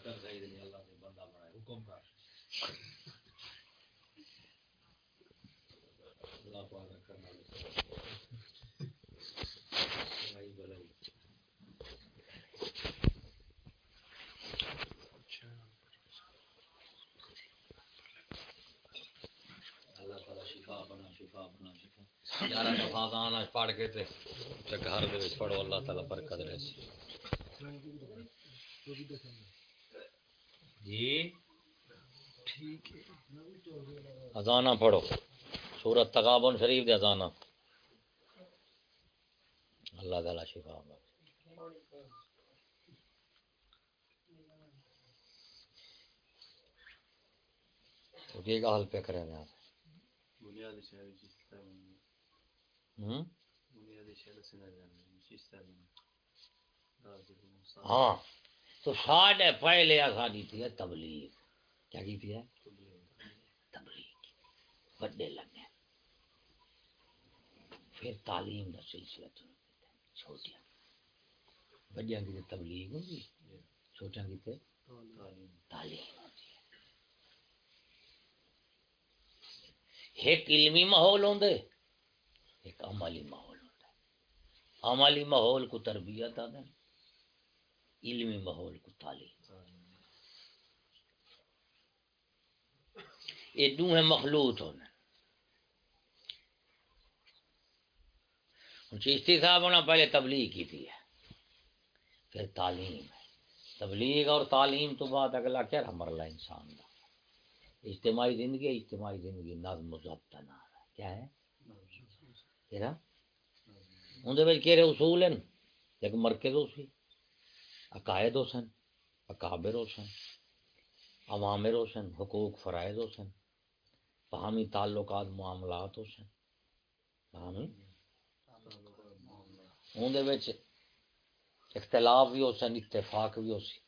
چکر صحیح نہیں اللہ نے بندہ بنائے حکم کر۔ اللہ پاک کرنا بھلائی اللہ تعالی شفا بنا شفا بنا، شفا۔ یارہ پڑھ کے تے گھر دے وچ پڑھو، اللہ تعالی برکت رہے سی جی ازانہ پڑھو۔ سورت تغابن شریف دے ازانہ۔ اللہ تعالی شفا تو حال پہ کریں گے آپ بنیادی شہر جس طرح بنی۔ ہوں؟ بنیادی شہر سے نہ جانے جس طرح بنی۔ دادی کو ہاں۔ تو ساڑھے پہلے آسانی تھی ہے تبلیغ۔ کیا کی تھی ہے تبلیغ۔ بڑے لگے پھر تعلیم کا سلسلہ چھوٹیاں۔ بڑیاں کی تبلیغ ہوگی چھوٹیاں کی تے تعلیم ہوتی۔ ایک علمی ماحول ہوں دے، ایک عملی ماحول ہوتا ہے عملی ماحول کو تربیت آدھے علمی ماحول کو تعلیم یہ دو ہیں مخلوط ہونے چیشتی صاحب نے پہلے تبلیغ کی تھی۔ ہے پھر تعلیم۔ ہے تبلیغ اور تعلیم تو بعد اگلا کیا مرلہ انسان کا۔ اجتماعی زندگی اجتماعی زندگی، نظم و ضبط نہ۔ کیا ہے؟ تیرا اندر کہڑے اصول ہیں۔ ایک مرکز ہو سی عقائد ہو سن اکابر ہو سن عوامر ہو سن حقوق فرائض ہو سن باہمی تعلقات معاملات ہو سن۔ باہمی؟ اندر اختلاف بھی ہو سن اتفاق بھی ہو سی۔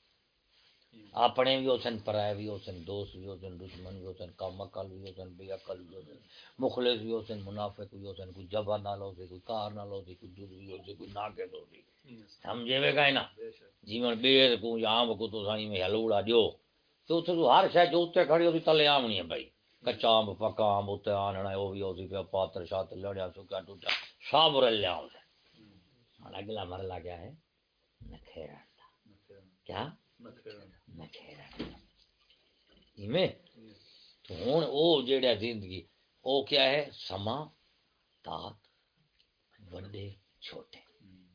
اپنے بھی ہو سن پرائے بھی ہو سن دوست بھی ہو سن دشمن بھی ہو سن کم عقل بھی ہو سن بے عقل بھی ہو سن مخلص بھی ہو سن منافق بھی ہو سن کوئی جبا نہ لو سی کوئی کار نہ لو سی کوئی دور بھی ہو سی کوئی ناقد ہو سی سمجھے وے گا نا جیون بیر کو یا آم کو تو سائیں میں ہلوڑا دیو تو اتنے تو ہر شاید جو اتنے کھڑی ہوتی تلے آمنی ہے بھائی کچا آم پکا آم اتنے آننا ہے وہ بھی ہو سی پہ پاتر شاتر لڑیا سکا ٹوٹا سب رل لیا ہوں سے اگلا مرلہ کیا ہے نکھیرا کیا تو زندگی کیا ہے سما وڈے چھوٹے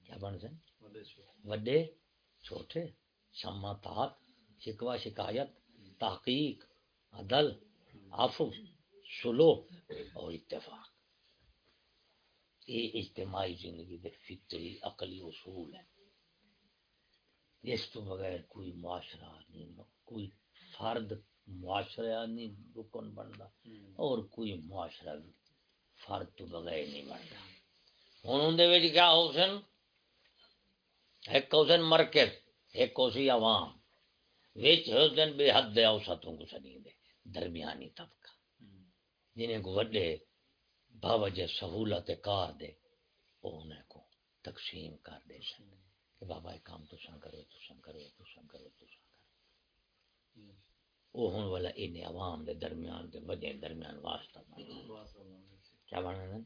کیا بن سن وڈے چھوٹے سما شکوا شکایت تحقیق عدل عفو سلو اور اتفاق یہ اجتماعی زندگی کے فطری عقلی اصول ہیں اس تو بغیر کوئی معاشرہ نہیں کوئی فرد معاشرہ نہیں رکن بنتا اور کوئی معاشرہ فرد تو بغیر نہیں بنتا۔ ہوں اندر کیا ہو سن ایک ہو سن مرکز ایک ہو سی عوام۔ وچ ہو سن بے حد اوسطوں کو سنی دے درمیانی طبقہ۔ جنہیں کو وڈے باوجہ سہولت کار دے وہ انہیں کو تقسیم کر دے سن کہ بابا یہ کام تو سن کرو، تو سن کرو، تو سن کرو، تو سن کرو۔ وہ ہوں والا ان عوام دے درمیان دے وجہ درمیان واسطہ کیا بنا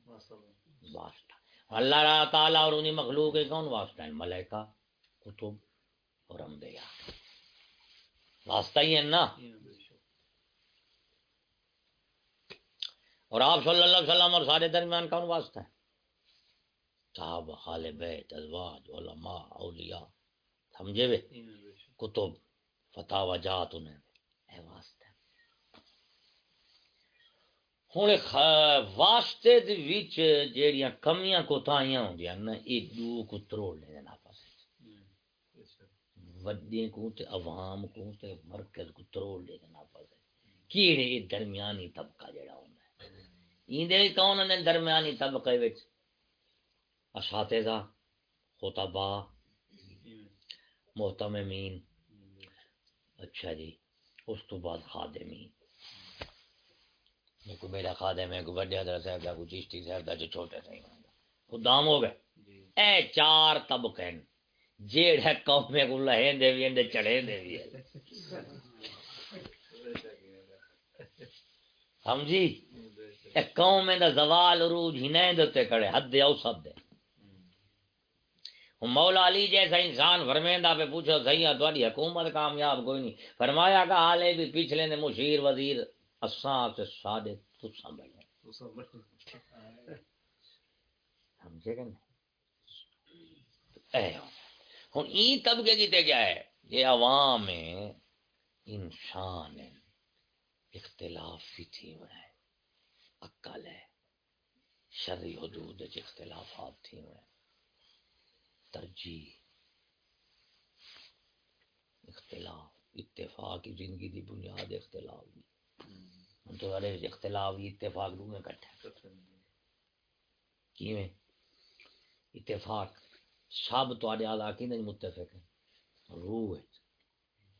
واسطہ۔ اللہ تعالی اور انہیں مخلوق کے کون واسطہ ہے ملائکہ، کتب اور انبیاء۔ واسطہ ہی ہے نا؟ اور آپ صلی اللہ علیہ وسلم اور سارے درمیان کون واسطہ ہے صاحب حال بیت، ازواج، علماء، اولیاء، سمجھے؟ وے کتب فتح وجات انہیں اے واسطے۔ ہوں واسطے وچ جیڑیاں کمیاں کوتاہیاں ہوندیاں نا اے دو کو تروڑ لے دینا پاس وڈے کو تے عوام کو تے مرکز کو تروڑ لے دینا پاس کیڑے درمیانی طبقہ جڑا ہوندا ہے؟ ایندے کون نے درمیانی طبقے وچ؟ اساتذہ خطبا محتمین اچھا جی اس تو بعد خادمین۔ کو میرا خادم ہے کوئی بڑے حضرت صاحب دا کوئی چشتی صاحب دا جو چھوٹے صاحب۔ دا خدام ہو گئے۔ اے چار طبقے ہیں۔ جیڑا قوم کو لہیں دے بھی اندے چڑھے دے بھی سمجھی ایک قوم دا زوال عروج ہی نہیں دیتے کڑے حد او سب دے۔ مولا علی جیسا انسان فرمیندہ پہ پوچھو صحیح ہے تھوڑی حکومت کامیاب کوئی نہیں۔ فرمایا کہ حالے بھی پچھلے نے مشیر وزیر اساں سے سادے تساں بنے سمجھے کہ نہیں؟ اے ہوں این طبقے کیتے کیا ہے؟ یہ عوام ہے انسان ہے اختلاف تھی ہوئے ہیں عقل ہے شرعی حدود اختلافات تھی ہیں ترجیح، اختلاف، اتفاق کی زندگی دی بنیاد اختلاف دی۔ ہم تو ارے اختلاف بھی اتفاق دوں میں کٹھا کیویں؟ اتفاق۔ سب تو آدھے آدھا کی متفق ہے۔ روح ہے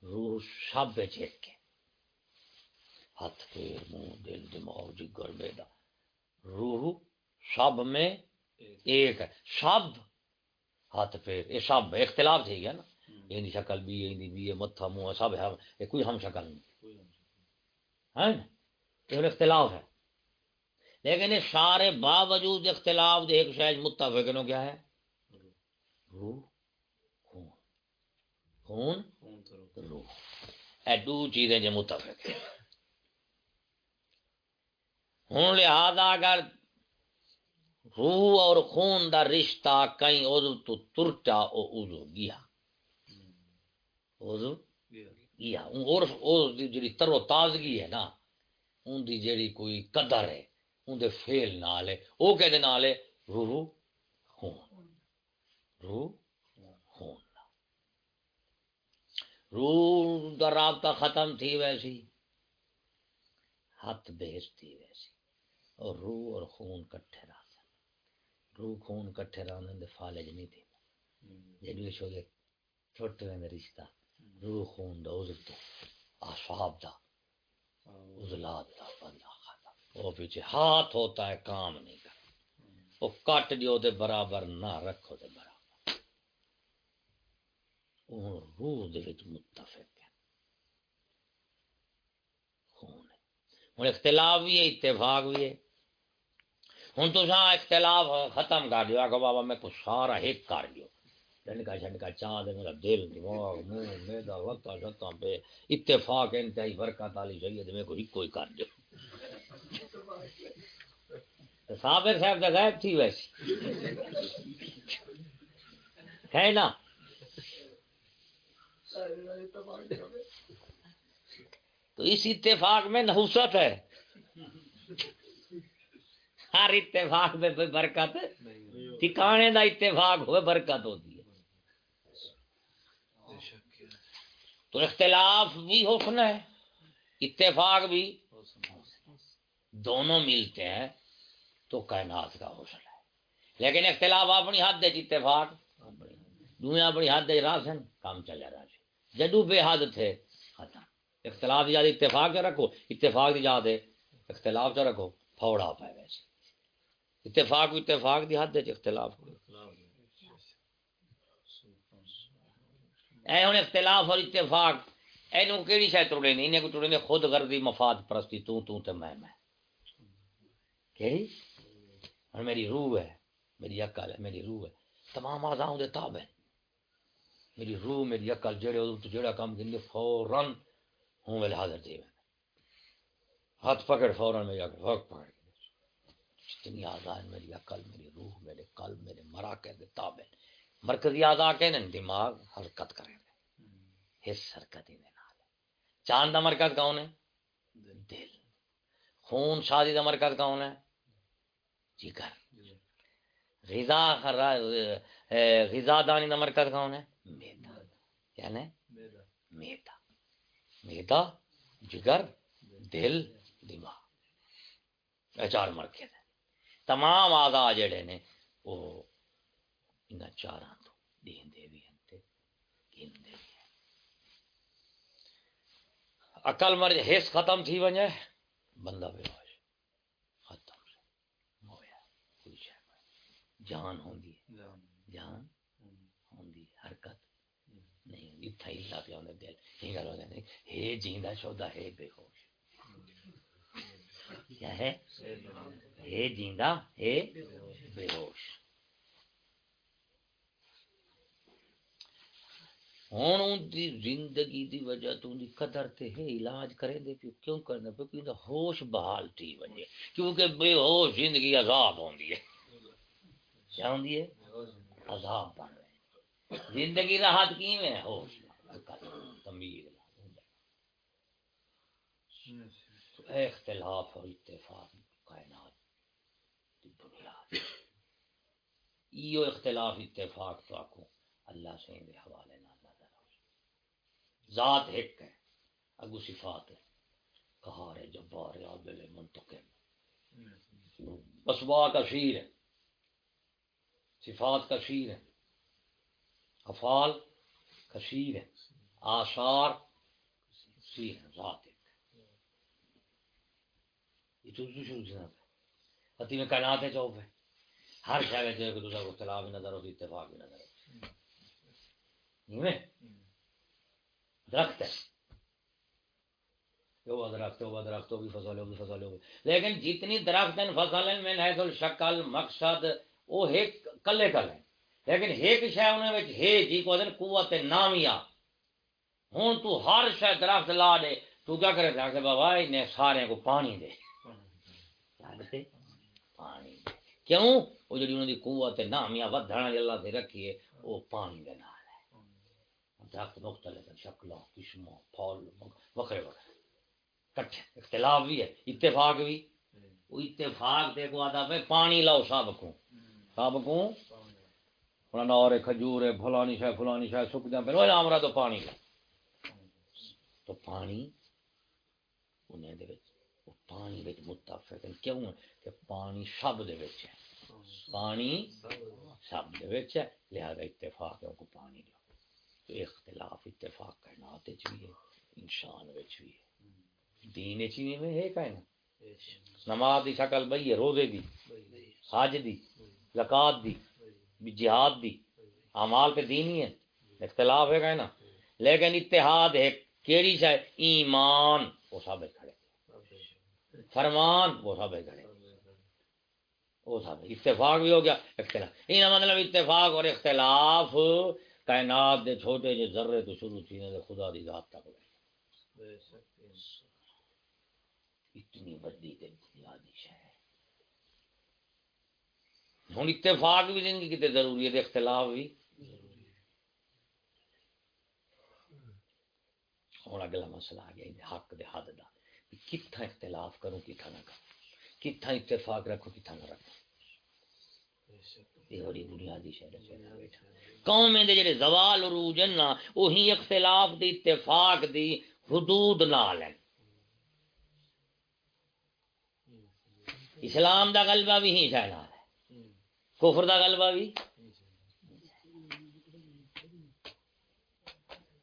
روح سب ایک کے ہاتھ پیر، منہ، دل، دماغ، جگر بیدا روح سب میں ایک ہے۔ سب ہاتھ پیر یہ سب اختلاف تھی گیا نا۔ یہ شکل بھی یہ بھی یہ متھا منہ سب ہے۔ یہ کوئی ہم شکل نہیں۔ ہے یہ اختلاف ہے۔ لیکن یہ سارے باوجود اختلاف دے ایک شاید متفق نو کیا ہے۔ روح خون۔ خون روح۔ اے دو چیزیں جو متفق ہیں۔ ہوں لہذا اگر روح اور خون دا رشتہ کہیں عضو تو ترٹا او عضو گیا۔ عضو گیا۔ اون اور اس دی جڑی تر و تازگی ہے نا ان دی جڑی کوئی قدر ہے ان دے فیل نال ہے۔ او کہ دے نال ہے، روح خون۔ روح خون۔ روح دا رابطہ ختم تھی ویسی ہاتھ بیس تھی ویسی، اور روح اور خون کٹھے رہا۔ روح خون کٹھے رہنے دے فالج نہیں تھی۔ جدو شو دے چھوٹے میں رشتہ۔ روح خون دا، عذر تو آسواب دا عذلات دا، بندہ خاتا وہ پیچھے ہاتھ ہوتا ہے، کام نہیں کر وہ کٹ دیو دے برابر نہ رکھو دے برابر۔ وہ روح دے وچ متفق ہے۔ خون ہے۔ ہوں اختلاف بھی ہے، اتفاق بھی ہے۔ ہوں تو اختلاف ختم کر دیا کہ بابا میں کچھ سارا ایک کر دیو۔ ڈنکا شنکا چاہ دے میرا دل دماغ، منہ، میدا، وقت شتا پہ۔ اتفاق، انتہائی برکت والی چاہیے تو میں کو ایک کوئی کر دیو۔ صابر صاحب کا غائب تھی ویسی ہے نا؟ تو اس اتفاق میں نحوست ہے۔ ہر اتفاق میں برکت؟ ٹھکانے دا اتفاق ہوئے برکت ہوتی ہے۔ تو اختلاف بھی حسن ہے اتفاق بھی۔ دونوں ملتے ہیں تو کائنات کا حسن ہے۔ لیکن اختلاف اپنی حد دے اتفاق دنیا اپنی حد دے راسن کام چلے رہا جدو بے حد تھے اختلاف یاد اتفاق رکھو۔ اتفاق یاد ہے اختلاف چ رکھو پھوڑا پائے ویسے اتفاق اتفاق دی حد اختلاف اے ہن اختلاف اور اتفاق، اینو کیڑی شے توڑے نہیں نے کو توڑے نے خود غرضی مفاد پرستی، تو تو تے میں میں۔ کہ اور میری روح ہے، میری عقل ہے، میری روح ہے۔ تمام اعضاء دے تابع۔ میری روح، میری عقل، جڑے تو جڑا کام کیندے فوراً ہوں ول حاضر تھی ہاتھ پکڑ فوراً میں جا کے پکڑ۔ جتنی آزاد میری عقل، میری روح، میرے قلب، میرے مراکز، تابع۔ مرکزی آزاد کے دماغ حرکت کریں حس حرکت ہی نال۔ چاند دا مرکز کون ہے؟ دل۔ خون شادی دا مرکز کون ہے؟ جگر۔ غذا غذا دانی دا مرکز کون ہے؟ میدا۔ یعنی میدا۔ میدا، جگر، دل، دماغ۔ چار مرکز ہے تمام آزا جڑے نے وہ ان چار تو دیندے بھی ہیں تے گیندے بھی ہیں عقل مر حص ختم تھی ونجے بندہ بے ہوش ختم کوئی شے جان ہوندی ہے۔ جان ہوندی حرکت نہیں اتھا ہی لا پیا دل۔ یہ گل ہو جاتی ہے جیندا شودا ہے بے ہوش۔ کیا ہے؟ ہے جیندا ہے بے ہوش ہوں دی زندگی دی وجہ تو دی قدر تے ہے، علاج کرے دے پیو۔ کیوں کرنا پیو؟ کہ ہوش بحال تھی وجہ؟ کیونکہ بے ہوش زندگی عذاب ہوندی ہے۔ کیا ہوندی ہے؟ عذاب بن رہے زندگی راحت کی میں ہوش۔ تمیز اختلاف اور اتفاق کائنات دی بنیاد ایو اختلاف، اتفاق تو آکو اللہ سے حوالے نہ اللہ ذات ایک ہے، اگو صفات ہے۔ کہار ہے، جبار ہے، عادل ہے منتقم اسوا کا شیر ہے۔ صفات کا شیر ہے۔ افعال کا شیر ہے۔ آثار شیر ہے، ذات ایک یہ تو شروع سے پتی میں کائنات ہے چوپ ہے ہر شہر جو ہے کہ دوسرا کو اختلاف بھی نظر ہوتی، اتفاق بھی نظر ہوتی۔ نہیں؟ درخت ہے۔ وہ درخت وہ درخت بھی فصل ہوگی فصل ہوگی لیکن جتنی درخت ہیں فصل ہیں میں ہے تو شکل مقصد، وہ ایک کلے کل ہے لیکن ایک شے انہیں وچ ہے جی کو دن قوت نامیا ہوں تو ہر شے درخت لا دے، تو کیا کرے؟ درخت بابا، انہیں سارے کو پانی دے۔ پانی۔ کیوں؟ وہ جڑی انہوں دی قوت نامیا ودھنا اللہ سے رکھی ہے وہ پانی دینا درخت مختلف شکلوں، قسموں پھول وکھرے وکھرے۔ کٹھے، اختلاف بھی ہے، اتفاق بھی۔ وہ اتفاق دے کو آتا پہ، پانی لاؤ سب کو سب کو فلانا اور کھجور ہے، فلانی شاید فلانی شاید سک جائیں پھر ہمارا تو پانی لا تو پانی انہیں دے وچ پانی وچ متفق کیوں؟ کہ پانی سب دے وچ ہے۔ پانی سب دے وچ ہے، لہذا اتفاق ہے کو پانی دو تو اختلاف، اتفاق کائنات بھی ہے، انسان بھی ہے۔ دین چی میں ہے کائنا نماز دی شکل بئی ہے، روزے دی، حج دی، زکات دی، جہاد دی۔ اعمال پہ دین ہی ہے۔ اختلاف ہے کائنا لیکن اتحاد ہے، کیڑی شاید ایمان۔ وہ سب کھڑے فرمان وہ سب کھڑے وہ سب اتفاق بھی ہو گیا اختلاف۔ یہ مطلب اتفاق اور اختلاف کائنات دے چھوٹے جے ذرے تو شروع تھی نے خدا دی ذات تک لے اتنی بڑی تے بنیادی شے۔ ہن اتفاق بھی زندگی کتے ضروری ہے اختلاف بھی۔ ہوں اگلا مسئلہ آ گیا حق دے حد دا۔ کتھا اختلاف کروں کتھا نہ کروں کتھا اتفاق رکھو کتھا نہ رکھو یہ بڑی بنیادی شہر بیٹھا۔ قوم دے جڑے زوال عروج نا وہی اختلاف دی، اتفاق دی حدود نال ہیں۔ اسلام دا غلبہ بھی ہی شاید ہے، کفر دا غلبہ بھی۔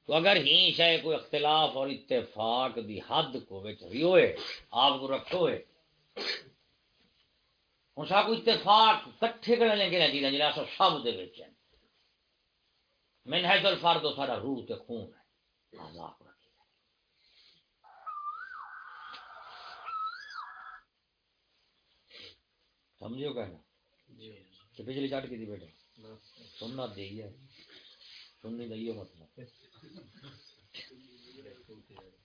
تو اگر ہی شاید کوئی اختلاف اور اتفاق دی حد کو وچ بھی ہوئے آپ کو رکھو ہے ہوں سا کو اتفاق کٹھے کرنے لگے نا جی جا سب دے وچ ہیں۔ من ہے تو فرد و سارا روح تے خون ہے۔ عذاب رکھی سمجھو کہنا کہ بجلی چٹ کی تھی بیٹے سننا دے ہے۔ سننی دئیو مطلب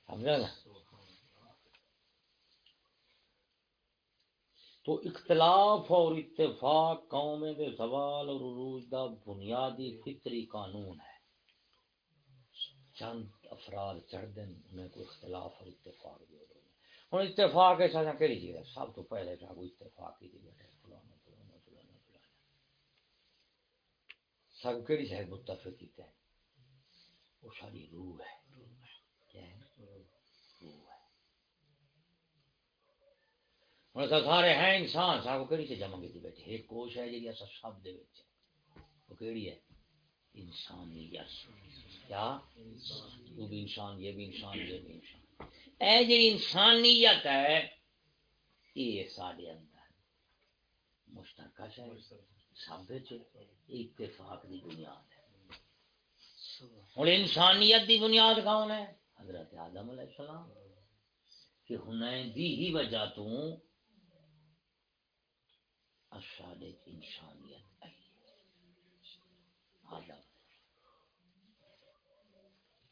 سمجھا نا؟ تو اختلاف اور اتفاق قوم دے سوال اور عروج دا بنیادی فطری قانون ہے۔ چند افراد چڑھ دیں انہیں کوئی اختلاف اور اتفاق بھی ہو ہوں اتفاق ایسا کہڑی چیز ہے سب تو پہلے کا کوئی اتفاق ہی بیٹھے فلانا فلانا فلانا فلانا۔ سب کہڑی شاید متفق کیتا ہے وہ ساری روح ہے۔ کیا ہے روح ہے۔ ہوں سارے ہیں انسان سارا کو کہڑی سے جمع کی بیٹھے ایک کوش ہے جی اصا سب دے وہ کہڑی ہے؟ انسانیت۔ کیا؟ وہ بھی انسان، یہ بھی انسان، یہ بھی انسان۔ اے جی انسانیت ہے، یہ سارے اندر مشترکہ ہے سب اتفاق کی بنیاد ہے۔ ہوں انسانیت دی بنیاد کون ہے؟ حضرت آدم علیہ السلام۔ کہ ہنیں دی ہی وجہ تو اشاد انسانیت آئی آدم۔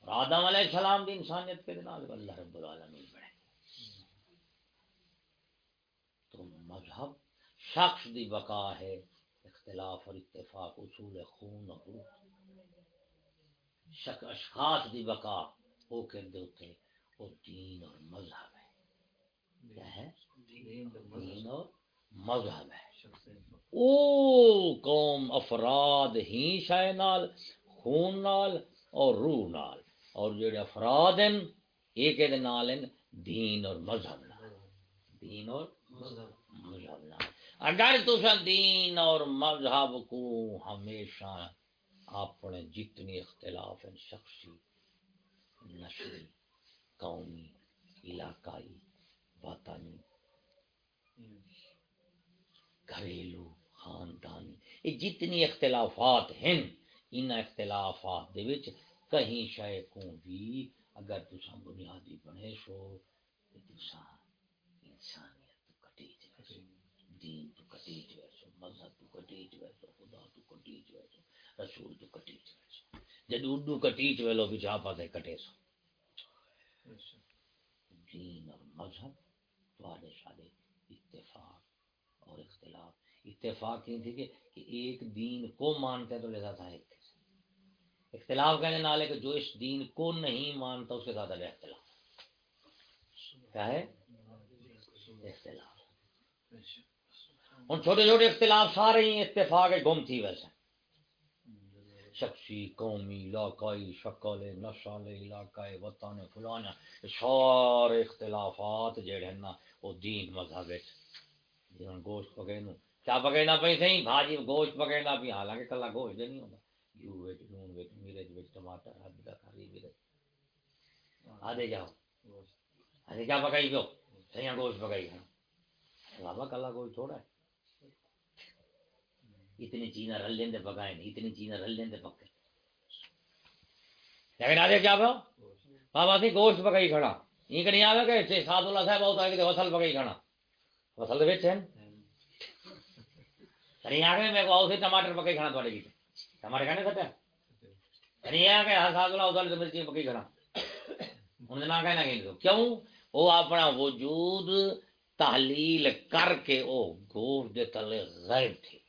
آدم علیہ السلام دی انسانیت کے نال اللہ رب العالمین بڑھے تو مذہب شخص دی بقا ہے اختلاف اور اتفاق، اصول خون اور شک اشخاص دی بقا وہ کہتے ہوتے وہ دین اور مذہب ہے۔ کیا ہے؟ دین اور مذہب۔ ہے۔ او قوم افراد ہی شاہ نال خون نال اور روح نال۔ اور جڑے افراد ہیں یہ کہ نال ہیں دین اور مذہب نال۔ دین اور مذہب۔ نال۔ اگر تسا دین اور مذہب کو ہمیشہ اپنے جتنی اختلاف ہیں شخصی نسلی قومی، علاقائی، وطنی، گھریلو، خاندانی، یہ جتنی اختلافات ہیں، ان اختلافات دے وچ کہیں شے کو بھی اگر تسا بنیادی بنے سو تسا انسانیت تو کٹی جائے دین تو کٹی جائے مذہب تو کٹی جائے خدا تو کٹی جائے رسول تو کٹی سو جد اردو کٹی جائے لو بھی جا پاسے کٹے سو۔ دین اور مذہب تواڈے سارے اتفاق اور اختلاف۔ اتفاق یہ تھی کہ ایک دین کو مانتے تو لہذا تھا ایک اختلاف کہنے نالے کہ جو اس دین کو نہیں مانتا اس کے ساتھ علیہ اختلاف۔ کیا ہے؟ اختلاف۔ ان چھوٹے چھوٹے اختلاف سارے ہی اتفاق گم تھی ویسے۔ شخصی قومی، علاقائی، شکل نسل علاقائی، وطن فلانا سارے اختلافات جڑے ہیں نا، وہ دین مذہب جی گوشت پکڑنا کیا پکڑنا پہ صحیح بھاجی گوشت پکڑنا بھی حالانکہ کلا گوشت نہیں ہوتا گیو وچ لون وچ، مرچ وچ، ٹماٹر ادرک ہری مرچ آدھے جاؤ۔ آدھے کیا پکائی پیو سیاں گوشت پکائی۔ کھانا بابا کلا گوشت تھوڑا ہے۔ اتنی چیزیں رل لیں پکائے نہیں، اتنی چیزیں رل لیں پکے۔ لیکن آدھے کیا پاؤ بابا سی گوشت پکائی کھڑا۔ یہ کہ نہیں آگے کہ سات اللہ صاحب آتا ہے کہ وصل پکائی کھڑا۔ وصل دے وچ ہیں۔ نہیں آگے میں کو ٹماٹر پکائی کھڑا تھوڑے کی ہمارے کہنے سچا نہیں ہے کہ ہر سال ادھر تو مرچی پکی کھڑا۔ انہیں نہ کہنا کہ کیوں؟ وہ اپنا وجود تحلیل کر کے او گوشت دے تلے غائب تھی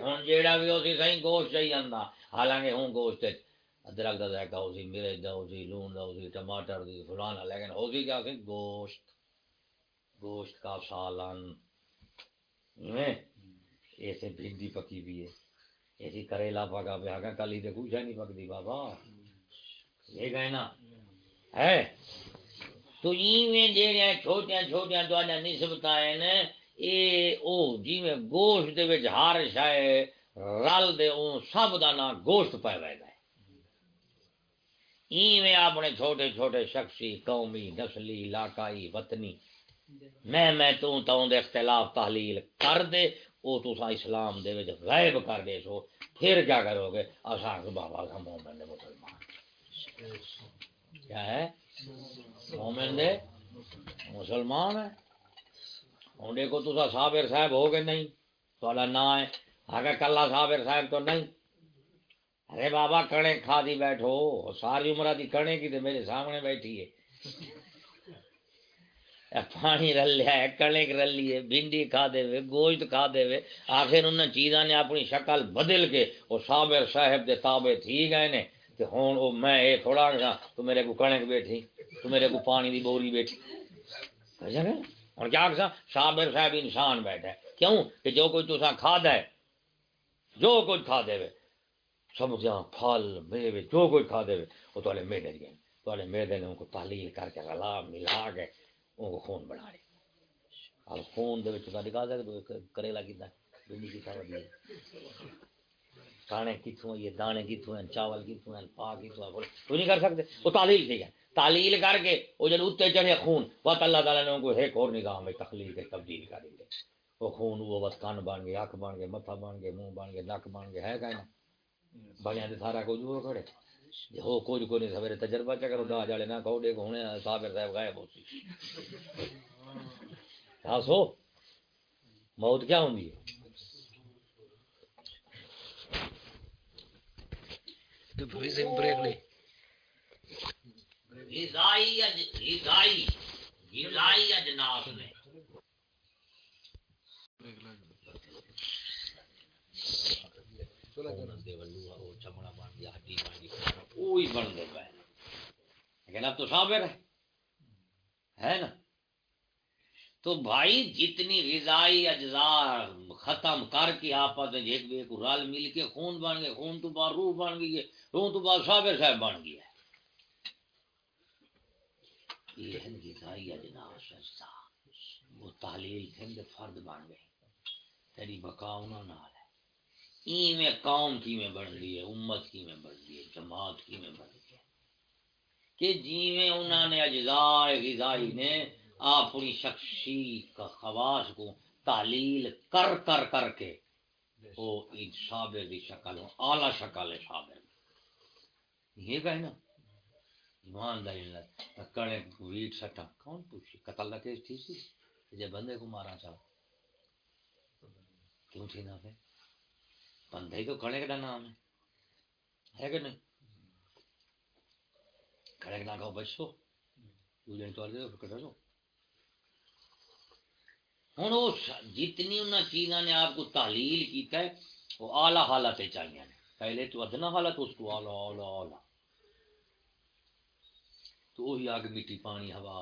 ہوں جیڑا بھی اسی صحیح گوشت چاہیے آندا، حالانکہ ہوں گوشت ادرک دا ذائقہ، اسی مرچ دا، اسی لون دا، اسی ٹماٹر دی فلانا لیکن اسی کیا کہ گوشت گوشت کا سالن۔ ایسے بھنڈی پکی بھی ہے، ایسی کریلا پکا پہ آگا کلی تو کچھ نہیں پکتی بابا؟ یہ گئے نا ہے؟ تو ایویں جہاں چھوٹیاں چھوٹیاں تو نسبت ہیں اے او جی میں گوشت دے وچ ہر شے رل دے اون سب دا نا گوشت پے ویدا ہے۔ ایویں اپنے چھوٹے چھوٹے شخصی، قومی، نسلی، علاقائی، وطنی۔ میں میں تو تاؤں دے اختلاف تحلیل کر دے وہ تو اسلام دے وچ غائب کر دے۔ سو پھر کیا کرو گے؟ اساں کہ بابا ہم مومن دے مسلمان۔ کیا ہے؟ مومن دے مسلمان ہے ہوں دیکھو تو صابر صاحب ہو گئے نہیں تھوڑا نا ہے۔ اگر کلا صابر صاحب تو نہیں۔ ارے بابا، کڑے کھا دی بیٹھو ساری عمرہ دی کڑے کی تو میرے سامنے بیٹھی ہے۔ پانی رل لیا ہے کڑک رل لیے بھنڈی کھا دے وے، گوشت کھا دے وے۔ آخر ان چیزاں نے اپنی شکل بدل کے وہ صابر صاحب دے تابے تھی گئے نے۔ کہ ہوں وہ میں یہ تھوڑا سا، تو میرے کو کڑک بیٹھی، تو میرے کو پانی دی بوری بیٹھی۔ اور کیا آخسا صابر صاحب انسان بیٹھا ہے۔ کیوں؟ کہ جو کچھ تو کھا دے جو کچھ کھا دے وے سبزیاں پھل، میوے، جو کچھ کھا دے وہ تو میدے گئے تو میدے نے ان کو تحلیل کر کے رلا، ملا کے وہ خون بنا لے اب خون دے وچ نکال دے کریلا کیتا بھنڈی کی کھاوا دی دانے کتھوں یہ دانے کتھوں ہیں؟ چاول کتھوں ہیں؟ پا کتھوں ہیں؟ تو نہیں کر سکتے وہ تعلیل ٹھیک ہے۔ تعلیل کر کے وہ جب اتنے چڑھے خون بہت اللہ تعالیٰ نے ان کو ایک اور نگاہ میں تخلیل کے تبدیل کر دی وہ خون، وہ بس کان بن گئے اکھ بن گئے، متھا بن گئے، منہ بن گئے، نک بن گئے، ہے کہ بڑے تے سارا کچھ وہ کھڑے۔ ہو کچھ کو نہیں، سویرے تجربہ چ کرو دا جالے نہ کھو دے ہونے صابر صاحب غائب ہوتی ہاسو موت کیا ہوندی ہے؟ بریک نہیں غذائی غذائی؟ غذائی اجناس نے لیکن اب تو صابر ہے۔ ہے نا؟ تو بھائی جتنی غذائی اجزاء ختم کر کے آپس میں ایک دوسرے کو رل مل کے خون بن گئے، خون تو بعد روح بن گئی ہے، روح تو بعد صابر صاحب بن گیا ہے یہ ہے غذائی اجناس اجزاء وہ تحلیل تھے فرد بن گئے۔ تیری بقا انہوں نال میں قوم کی میں بڑھ رہی ہے، امت کی میں بڑھ رہی ہے، جماعت کی میں بڑھ رہی ہے۔ کہ جی میں انہوں نے اجزاء غذائی نے اپنی شخصی کا خواص کو تعلیل کر کر کر کے، وہ صابر کی شکل ہو اعلی شکل ہے صابر یہ کہے نا ایمانداری کڑے ویٹ سٹا کون پوچھی قتل کا کیس تھی سی؟ جب بندے کو مارا چاہ کیوں تھی نہ پھر بندہ ہی تو کھڑے کا نام ہے۔ ہے کہ نہیں؟ کھڑے کا نام کہو بچو ہوں وہ جتنی ان چیزوں نے آپ کو تعلیل کیتا ہے، وہ آلہ حالت چاہیے پہلے تو ادنا حالت، اس کو آلہ آلہ آلہ تو وہی آگ مٹی، پانی، ہوا،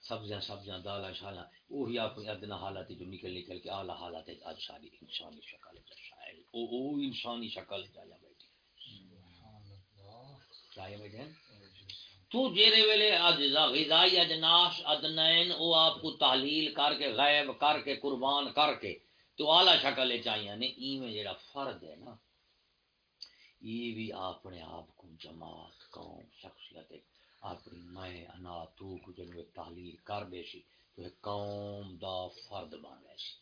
سبزیاں سبزیاں، دالا شالا وہی آپ ادنا حالت جو نکل نکل کے آلہ حالت آج ساری انسانی شکل او انسانی شکل چاہیا بیٹھی چاہیا بیٹھے تو جیرے ویلے اجزا غذائی اجناس ادنین، او آپ کو تحلیل کر کے، غیب کر کے، قربان کر کے تو اعلی شکل چاہیے۔ یعنی نے ای میں جڑا فرد ہے نا۔ یہ بھی اپنے آپ کو جماعت، قوم، شخصیت اپنی میں انا تو کو جنو تحلیل کر دے سی تو ایک قوم دا فرد بن گئے سی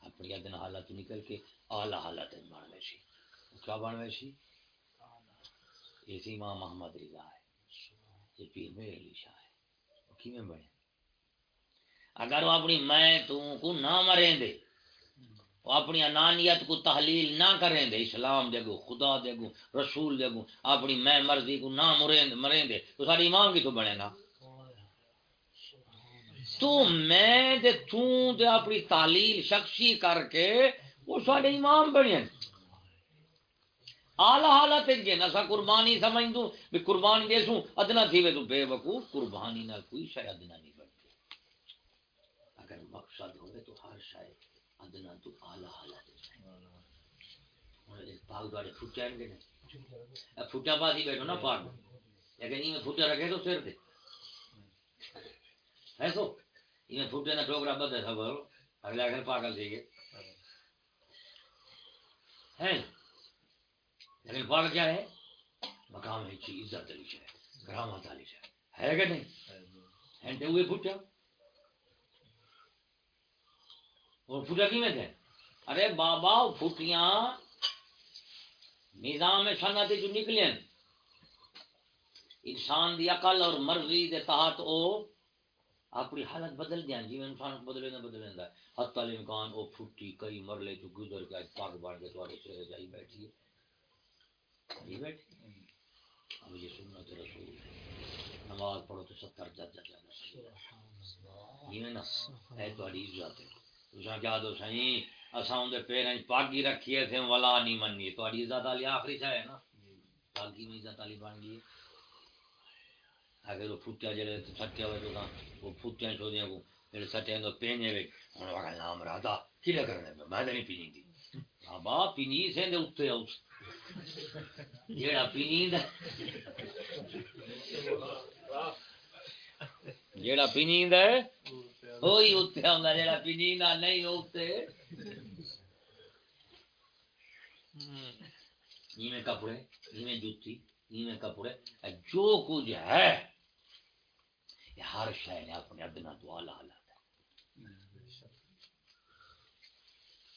اپنی ادنا حالت نکل کے اعلی حالت بن گئے سی کیا بن گئے سی اسی امام محمد رضا ہے۔ یہ پیر میرے علی شاہ ہے۔ وہ کیویں بنے؟ اگر وہ اپنی میں تو کو نہ مریں دے۔ وہ اپنی انانیت کو تحلیل نہ کریں دے، اسلام دے گو خدا دے گو رسول دے گو اپنی میں مرضی کو نہ مریں مریں دے، تو ساری امام کی تو بنے گا۔ تو میں دے، تو دے اپنی تعلیل شخصی کر کے وہ سارے امام بنے۔ آلہ حالت جی نسا قربانی سمجھ دوں بھی قربانی دے سوں ادنا تھی وے تو بے وقوف، قربانی نہ کوئی شاید ادنا نہیں بنتی اگر مقصد ہوئے تو ہر شاید۔ ادنا تو آلہ حالت پاک دوارے پھوٹے آئیں گے نہیں پھوٹا بازی بیٹھو نا پاک لیکن یہ پھوٹا رکھے تو سر دے ہے تو یہ پھوٹے نہ ٹوکرا بدے سب اگلے اگر پاگل تھی گے ہے لیکن فرق کیا ہے مقام ہے چیز عزت علی ہے کرامت علی ہے ہے کہ نہیں ہنٹے ہوئے پھوٹا اور پھوٹا کی میں تھے؟ ارے بابا، پھوٹیاں نظام صنعتی جو نکلے انسان دی عقل اور مرضی دے تحت او اپنی حالت بدل دیا۔ جی انسان بدلے نہ بدلے نہ۔ حتی الامکان او پھٹی کئی مرلے تو گزر کے پاک بن کے تواڈے سر جائی بیٹھی ہے۔ جی بیٹھی اب یہ سنت رسول۔ نماز پڑھو تو ستر جد جد جد یہ نا، اے تواڈی عزت ہے۔ تساں کیا دو سائیں؟ اساں اون دے پیراں پاگی رکھی ہے ولا نہیں مننی۔ تواڈی عزت علی آخری ہے نا؟ پاگی میں عزت علی بن گئی اگر وہ پھٹیا جڑے سٹیا ہوئے تو وہ پھٹیا چھوڑیاں کو جڑے سٹیا تو پینے وے۔ ہن وکا نام رادا کی لے کرنے؟ میں نہیں پینی دی ہاں، بابا پینی سے دے اوتے اوس جڑا پینی دا جڑا پینی دا ہوئی اوتے ہوندا جڑا پینی دا نہیں اوتے نیویں کپڑے نیویں جوتی نیویں کپڑے جو کچھ ہے ہر شہ نے اپنے ادنا تو آلہ آلہ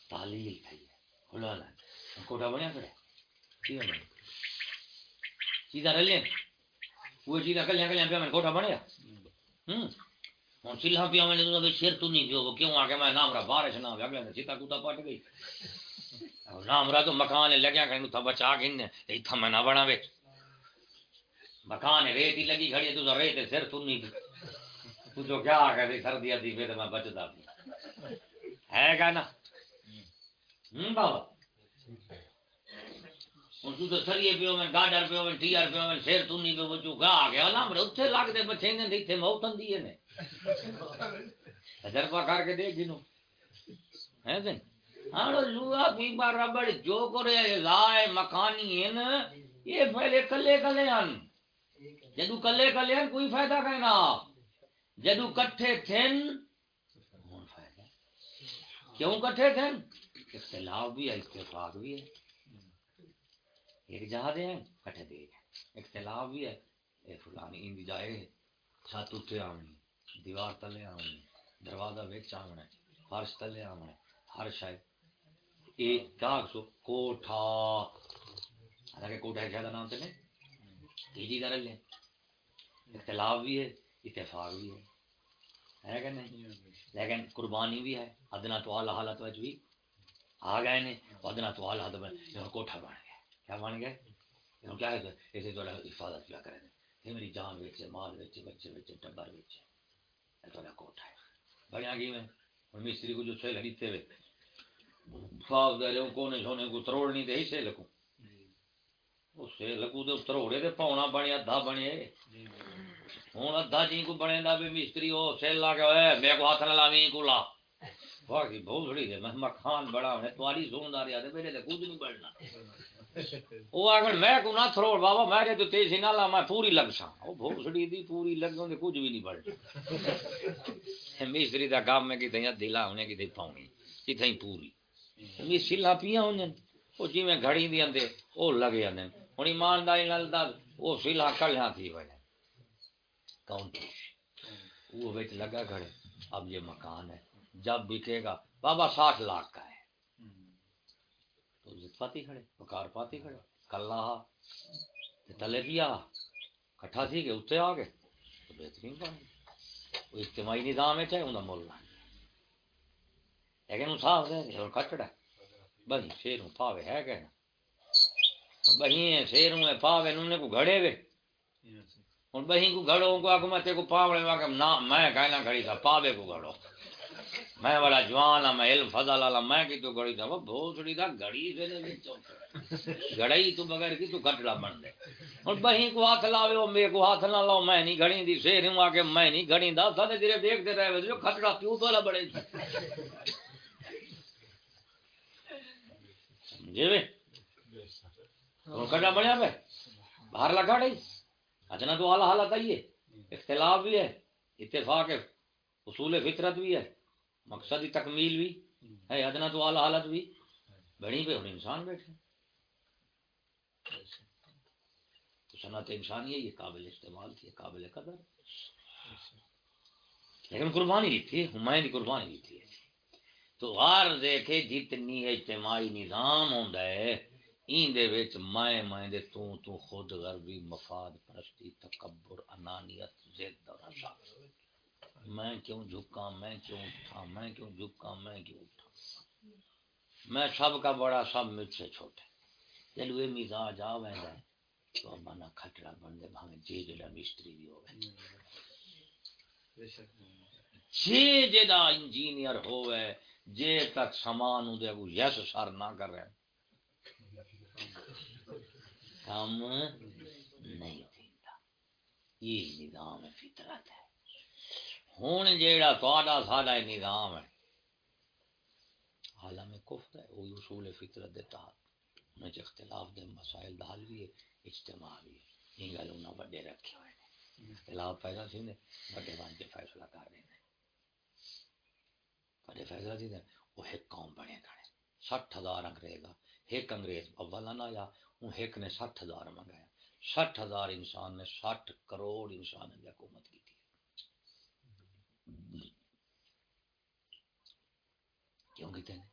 تعلیل تھی ہے کھلا کوٹا بنیا کھڑے چیزاں رلے وہ چیزاں کلیاں کلیاں پیا میں کوٹھا بنیا ہوں ہوں چیلا پیا میں نے شیر تو نہیں پیو کیوں آ کے میں نام رہا بارش نام اگلے نے چیتا کوتا پٹ گئی نام رہا تو مکان لگیا کہ تھا بچا کے اتنا میں نہ بنا بے مکان ریت ہی لگی کھڑی تو ریت سر تو نہیں تو جو کیا آ گیا سردی آتی پہ تو میں بچتا ہے کیا نا ہوں بابا ہوں تو سریے پیو میں گاڈر پیو میں ٹی آر پیو میں سر تو نہیں پہ جو گا گیا نا مرے اتنے لگتے بچے نے اتنے موتن دیے نے تجربہ کر کے دیکھ جنوں ہے دن ہاں لوہا پیپا ربڑ جو کرے لائے مکانی ہیں یہ پہلے کلے کلے ہیں جدو کلے کلے ہیں کوئی فائدہ کہنا جدو کٹھے تھن کیوں کٹھے تھن اختلاف بھی ہے اتفاق بھی ہے ایک جہاز ہیں، کٹھے دے۔ رہے ہیں ایک اختلاف بھی ہے۔ اے فلانی، ان جائے۔ چھت اٹھے آنی دیوار تلے آنی دروازہ ویچ آنا فرش تلے آنا ہر شاید ایک کاغ سو کوٹھا۔ حالانکہ کوٹھا جی ہے زیادہ نام سے تیجی کر لیں اختلاف بھی ہے۔ اتفاق بھی ہے۔ ہے کہ نہیں؟ لیکن قربانی بھی ہے۔ ادنا تو اعلی حالت وچ بھی آ گئے نے، ادنا تو اعلی حالت میں کوٹھا بن گیا کیا بن گیا ہم کیا ہے اسے تو حفاظت کیا کریں یہ میری جان ویچے مال ویچے بچے ویچے ٹبر ویچے یہ تو کوٹھا ہے بڑھیا کی میں اور مستری کو جو چھے لگیتے ہوئے خواب دے رہے کونے شونے کو تروڑ نہیں دے ہی سیل سے لکو اسے لگو دے تروڑے دے پاؤنا بنے ادھا بنے ہوں ادھا جی کو بنے دا بھی مستری ہو سیل لا کے ہوئے میں کو ہاتھ نہ لاویں کو لا واقعی بہت بڑی دے میں مکان بڑا ہونے تواری سون داری آدھے میرے دے کچھ نہیں بڑھنا وہ اگر میں کو نہ تھروڑ بابا میں نے تو تیزی نہ لا میں پوری لگ سا وہ بھوسڑی دی پوری لگ دے کچھ بھی نہیں بڑھنا مستری دا کام میں کتنے دلا ہونے کی پاؤنی کتنے پوری سلا پیا ہوں وہ جی میں گھڑی دی اندے وہ لگ جاندے ہوں ایمانداری نال دا وہ سلا کلیاں تھی وجہ کون وہ بچ لگا گھڑے اب یہ مکان ہے جب بکے گا بابا ساٹھ لاکھ کا ہے پاتی کھڑے پکار پاتی کھڑے۔ کلا تلے پیا کٹھا تھی کہ اتنے آ گئے۔ تو بہترین پانی وہ اجتماعی نظام ہے چاہے انہیں مول لیکن صاف دے اور کچڑا بہی شیر پاوے ہے کہ بہی شیر پاوے انہیں کو گھڑے وے۔ ہوں بہی کو گھڑو کو آگو میں کو پاوڑے واقع نہ میں کہنا گھڑی تھا پاوے کو گھڑو۔ میں بڑا جوان ہاں میں علم فضل والا، میں کی تو گھڑی تھا؟ وہ بھوسڑی تھا گھڑی سے گھڑی تو بغیر کی تو کٹڑا بن دے۔ ہوں بہی کو ہاتھ لاوے وہ میرے کو ہاتھ نہ لاؤ، میں نہیں گھڑی دی۔ شیر ہوں آ کے میں نہیں گھڑی دا۔ تھا تے سارے دیر دیکھتے رہے جو کھٹڑا پیو تو بڑے جی کٹا بنیا پہ باہر لگا ڈی اچنا تو اعلیٰ حالت آئیے اختلاف بھی ہے۔ اتفاق ہے۔ اصول فطرت بھی ہے۔ مقصدی تکمیل بھی ہے ادنا تو اعلیٰ حالت بھی بڑی پہ ہوں انسان بیٹھے۔ تو صنعت انسانی ہے یہ قابل استعمال تھی قابل قدر۔ لیکن قربانی دی تھی ہمایوں کی قربانی دی تھی۔ تو ہر دیکھے جتنی اجتماعی نظام ہوندا ہے، این دے وچ میں میں دے تو تو خود غربی مفاد پرستی، تکبر، انانیت، ضد اور حساب میں کیوں جھکا میں کیوں اٹھا میں کیوں جھکا میں کیوں اٹھا؟ میں سب کا بڑا سب مجھ سے چھوٹا چلو یہ مزاج آ ہے۔ تو مانا کھٹڑا بن دے بھاویں جے جڑا مستری بھی ہوے جے جڑا انجینئر ہوے جے تک سامان دے کو یس سر نہ کر رہے کام نہیں دیتا یہ نظام فطرت ہے۔ ہوں جیڑا تھوڑا ساڈا نظام ہے عالم کفر ہے وہی اصول فطرت دے تحت انہیں اختلاف دے مسائل دا حل بھی ہے اجتماع بھی ہے یہ گل انہیں بڑے رکھے ہوئے ہیں اختلاف پیدا تھی نے بڑے بن کے فیصلہ کر رہے ہیں بڑے فیصلہ تھی وہ ایک قوم بنے کھڑے سٹھ ہزار انگریز ایک انگریز اول نہ آیا وہ ایک نے سٹھ ہزار منگایا سٹھ ہزار انسان نے سٹھ کروڑ انسان کی حکومت کی تھی کیوں کہتے ہیں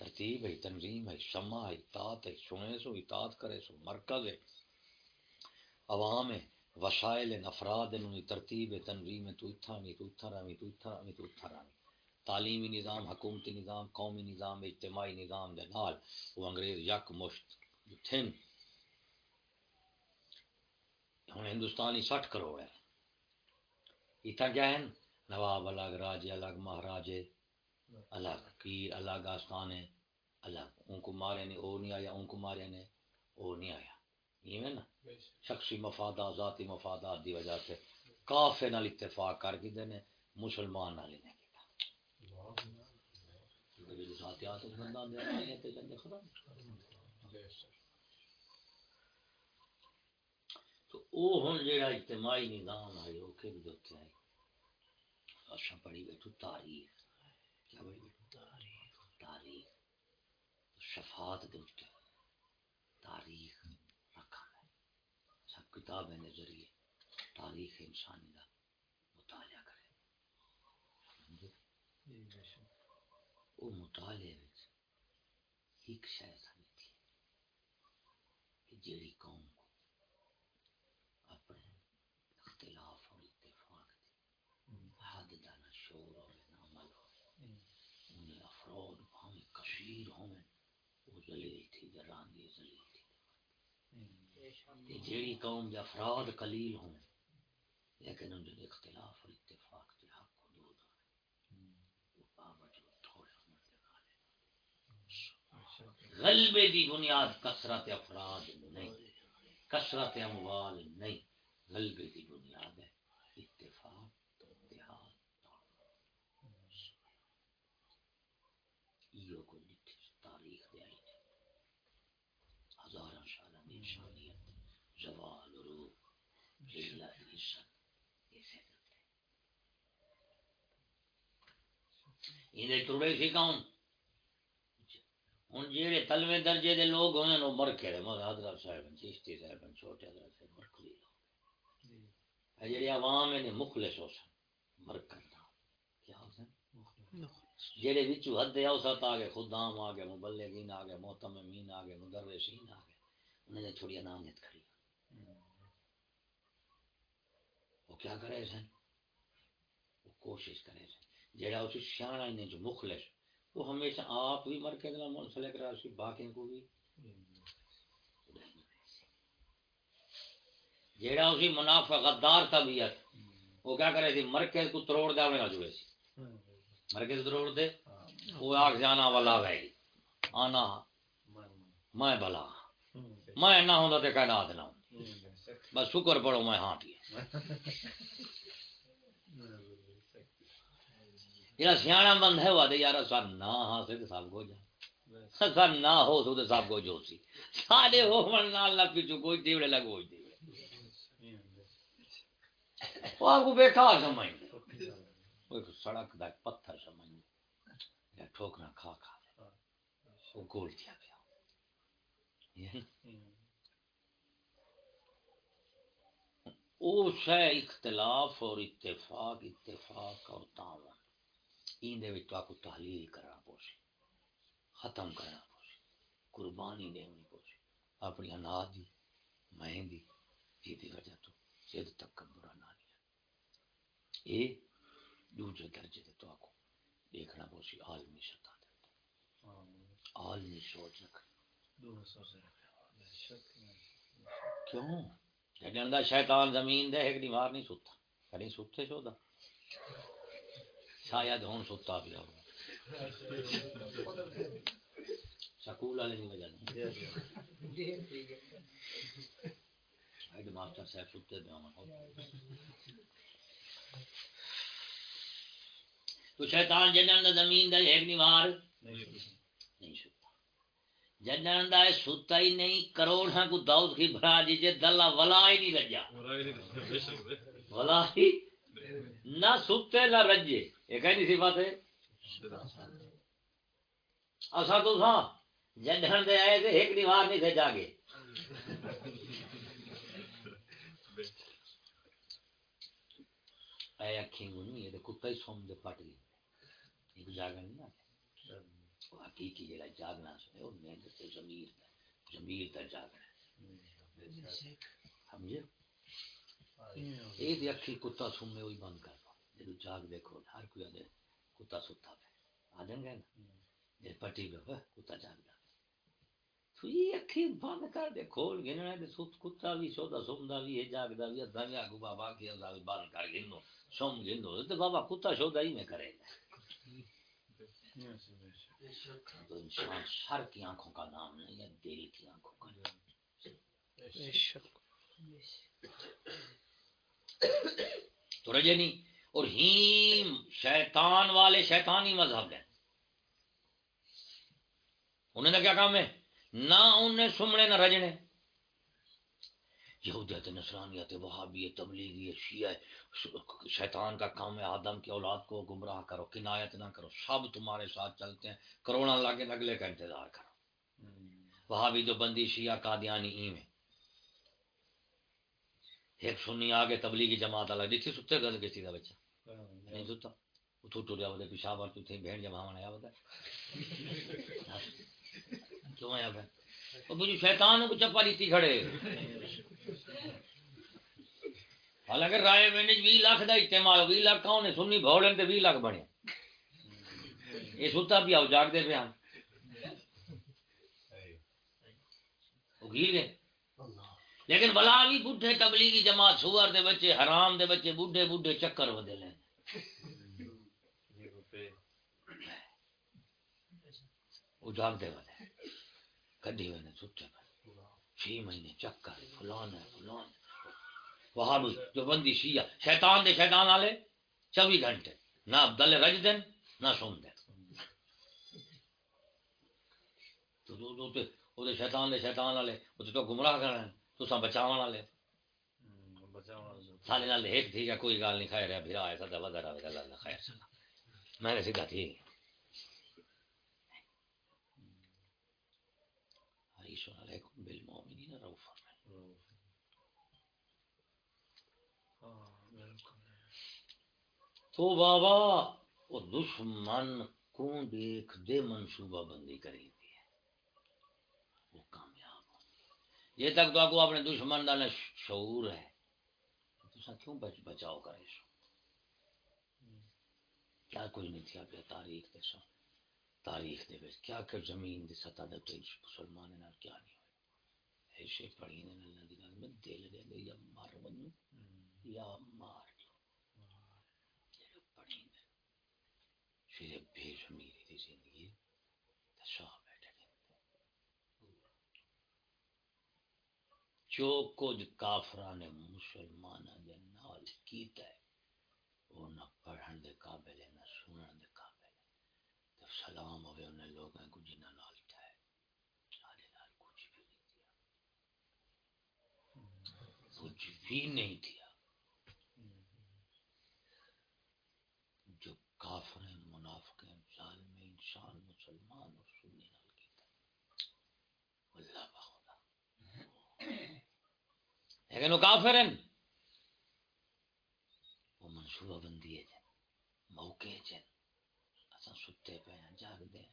ترتیب ہے تنظیم ہے شمع ہے اطاعت ہے سنے سو اطاعت کرے سو مرکز ہے عوام ہے وسائل افراد ہیں ترتیب ہے تنظیم ہے تو اتھا نہیں تو اتھا رامی تو اتھا رامی تو اتھا رامی تعلیمی نظام حکومتی نظام قومی نظام اجتماعی نظام دے نال وہ انگریز یک مشت تھن ہوں ہندوستانی سٹھ کروڑ ہے اتنا کیا ہے نواب الگ راجے الگ مہاراجے الگ پیر الگ آستانے الگ۔ ان کو مارے نے او نہیں آیا ان کو مارے نے او نہیں آیا۔ یہ ہے نا شخصی مفادات ذاتی مفادات دی وجہ سے کافی نال اتفاق کر کے دینے مسلمان نال نہیں تو او ہن جڑا اجتماعی نظام ہے او کہ دوتے ہے؟ اچھا پڑھی بیٹھو تاریخ۔ کیا پڑھی بیٹھو تاریخ۔ تاریخ۔ شفاعت دوتے تاریخ رکھا ہے۔ سب کتابیں نظریے۔ تاریخ انسانی دا مطالعہ کرے۔ وہ مطالعے ایک شاید سمجھتی کہ جیڑی قوم کو اپنے اختلاف اور اتفاق دی حد دا نہ شور اور نہ عمل ہو انہیں افراد بھاویں کثیر ہوں وہ ذلیل تھی دران دی ذلیل تھی جیڑی قوم دے افراد قلیل ہوں، لیکن ان دے اختلاف اور اتفاق دے حق کو ہوں۔ وہ غلبے دی بنیاد کثرت افراد نہیں، کثرت اموال نہیں، غلبے دی بنیاد ہے اتفاق اتحاد یہ کو لکھی تاریخ دے آئی ہے ہزارہ سالہ دی انسانیت زوال روح ذلہ عزت اسے یہ ٹرے سی کون؟ ہوں جہے تلوے درجے دے لوگ ہوئے وہ مر کے حضرت صاحب چیشتی صاحب چھوٹے حضرت صاحب مرکلی لوگ جہے عوام نے مخلص ہو سن، مرکز کیا ہو سن؟ جہے بچو حد اوسط آ گئے، خدام آ گئے، مبلغین آ گئے محتمین آ گئے، مدرسین آ گئے، انہیں نے تھوڑی انانیت کھڑی وہ کیا کرے سن وہ کوشش کرے سن جہاں اس سیاح نے جو مخلص، وہ ہمیشہ آپ بھی مر کے منسلک رہا سی باقی کو بھی۔ جیڑا اسی منافع غدار طبیعت، وہ کیا کرے تھی مرکز کو تروڑ دے نہ جڑے سی۔ مرکز تروڑ دے، وہ آگ جانا والا ہے آنا، میں بلا۔ میں نہ ہوں تے کائنات نہ ہوں۔ بس شکر پڑھو، میں ہاں کی جڑا سیاح بند ہے وہ یار سر نہ ہاں سے سب کو جا سر نہ ہو سو تو سب کو جو سی سارے ہو من نال نہ پیچھو کوئی دیوڑے لگ کوئی دیوڑے وہ آپ کو بیکار سمجھ سڑک دا پتھر سمجھ یا ٹھوکرا کھا کھا وہ گول دیا گیا او شے اختلاف اور اتفاق اتفاق اور تعاون ایندے وچ تو کو تحلیل کرنا پوسی ختم کرنا پوسی قربانی دینی پوسی اپنی انا دی میں دی جی دی وجہ تو سید تکبر نہ لیا اے دوسرے درجے تے تو کو دیکھنا پوسی عالمی سطح تے عالمی سوچ رکھ کیوں جڑن دا شیطان زمین دے، ایک دیوار نہیں سوتا کہیں سوتے سو دا؟ شاید ہوں ستا پیا سکول والے کی وجہ ہیڈ ماسٹر صاحب ستے پہ تو شیطان جنن زمین دا ایک دیوار نہیں ستا۔ جنن دا ستا ہی نہیں کروڑ ہاں کو داؤد کی بھرا دیجیے دلہ ولا ہی نہیں رجا۔ ولا ہی نہ ستے نہ رجے۔ یہ کہیں سی بات ہے؟ اصا تو تھا جڈن دے آئے تھے ایک دیوار نہیں تھے جاگے اے اکھیں گنی، یہ کتا ہی سوم دے پٹ گئی ایک جاگا نہیں نا حقیقی جڑا جاگنا سنے وہ نیند تے ضمیر دا ضمیر دا جاگنا سمجھے؟ اے دی اکھی کتا سومے وہی بند کر دو۔ جدو جاگ دیکھو، ہر کوئی آدھے کتا ستا پہ آدھیں گے نا؟ جی پٹی پہ کتا جاگ دا تو یہ اکھی بند کر دے، کھول گننا تے سوت کتا بھی، سودا سومدا بھی ہے جاگدا بھی، ادھا بھی، آگو بابا کی ادھا بھی بند کر گنو سوم گنو تے بابا کتا سودا ہی میں کرے گا۔ تو انسان سر کی آنکھوں کا نام نہیں ہے دل کی آنکھوں کا نام تو رجے نہیں اور ہیم شیطان والے شیطانی مذہب ہیں انہیں کا کیا کام ہے۔ نہ انہیں سمنے نہ رجنے یہودیت نصرانیت وہابیت تبلیغی شیعہ شیطان کا کام ہے آدم کی اولاد کو گمراہ کرو، کنایت نہ کرو، سب تمہارے ساتھ چلتے ہیں کرونا لاگے اگلے کا انتظار کرو۔ وہابی جو بندی شیعہ قادیانی ایم ہے ایک سنی آگے تبلیغی جماعت والا دیکھی، ستے گل کسی کا بچہ؟ نہیں ستا۔ اتو ٹریا بتا پیشاب اور تھی بہن جمع آیا بتا۔ کیوں آیا بھائی وہ شیطان کو چپا دیتی کھڑے۔ حالانکہ رائے میں نے بھی لاکھ کا استعمال بھی لاکھ کون ہے؟ سنی بھوڑن تے بھی لاکھ بنے۔ یہ ستا پیا وہ جاگ دے پیا۔ وہ گیل گئے۔ لیکن بلا بھی بڈھے تبلیغی جماعت سور دے بچے، حرام دے بچے بڈھے بڈھے چکر ودے لیں وہ جاگ دے ودے کدی ہوئے نے ستے پر چھ مہینے چکر فلان ہے فلان وہاں جو بندی شیعہ شیطان دے شیطان والے چوبی گھنٹے نہ دل رج دین نہ سن دین تو تو تو تے او دے شیطان دے شیطان والے او تو گمراہ کرن تو سا بچاون والے سالے نال ایک ٹھیک ہے کوئی گل نہیں خیر ہے بھرا ہے سدا ودا رہے اللہ خیر سلام میں نے سیدھا ٹھیک حریص علیکم بالمؤمنین رؤوف تو بابا، وہ دشمن کو دیکھ دے منصوبہ بندی کری دی ہے؟ وہ کامیاب ہو یہ تک تو آپ اپنے دشمن کا شعور ہے۔ تو کیوں بچ بچاؤ کرے سو؟ کیا کوئی نہیں تھا پہ تاریخ دے سو تاریخ دے بس کیا کہ زمین دی سطح دے تو مسلمان نہ کیا نہیں ہوئے۔ ایسے پڑھی نے اللہ دی گل میں دل دے دے یا مار ونو یا مار پھر بے شمیری دی زندگی دشا بیٹھے جو کچھ کافران نے مسلمان دے نال کیتا ہے، وہ نہ پڑھن دے قابل ہے، نہ سنن دے سلام ہوئے انہیں لوگوں کو جنہ نال تھا ہے سارے نال کچھ بھی نہیں دیا کچھ بھی نہیں دیا جو کافر ہیں، منافق ہیں، ظالم انسان، مسلمان اور سنی نال کی کیتا اللہ بخدا لیکن وہ کافر ہیں. وہ منصوبہ بندی ہے جن، موقع جن. اساں ستے پے ہیں جاگ دے ہیں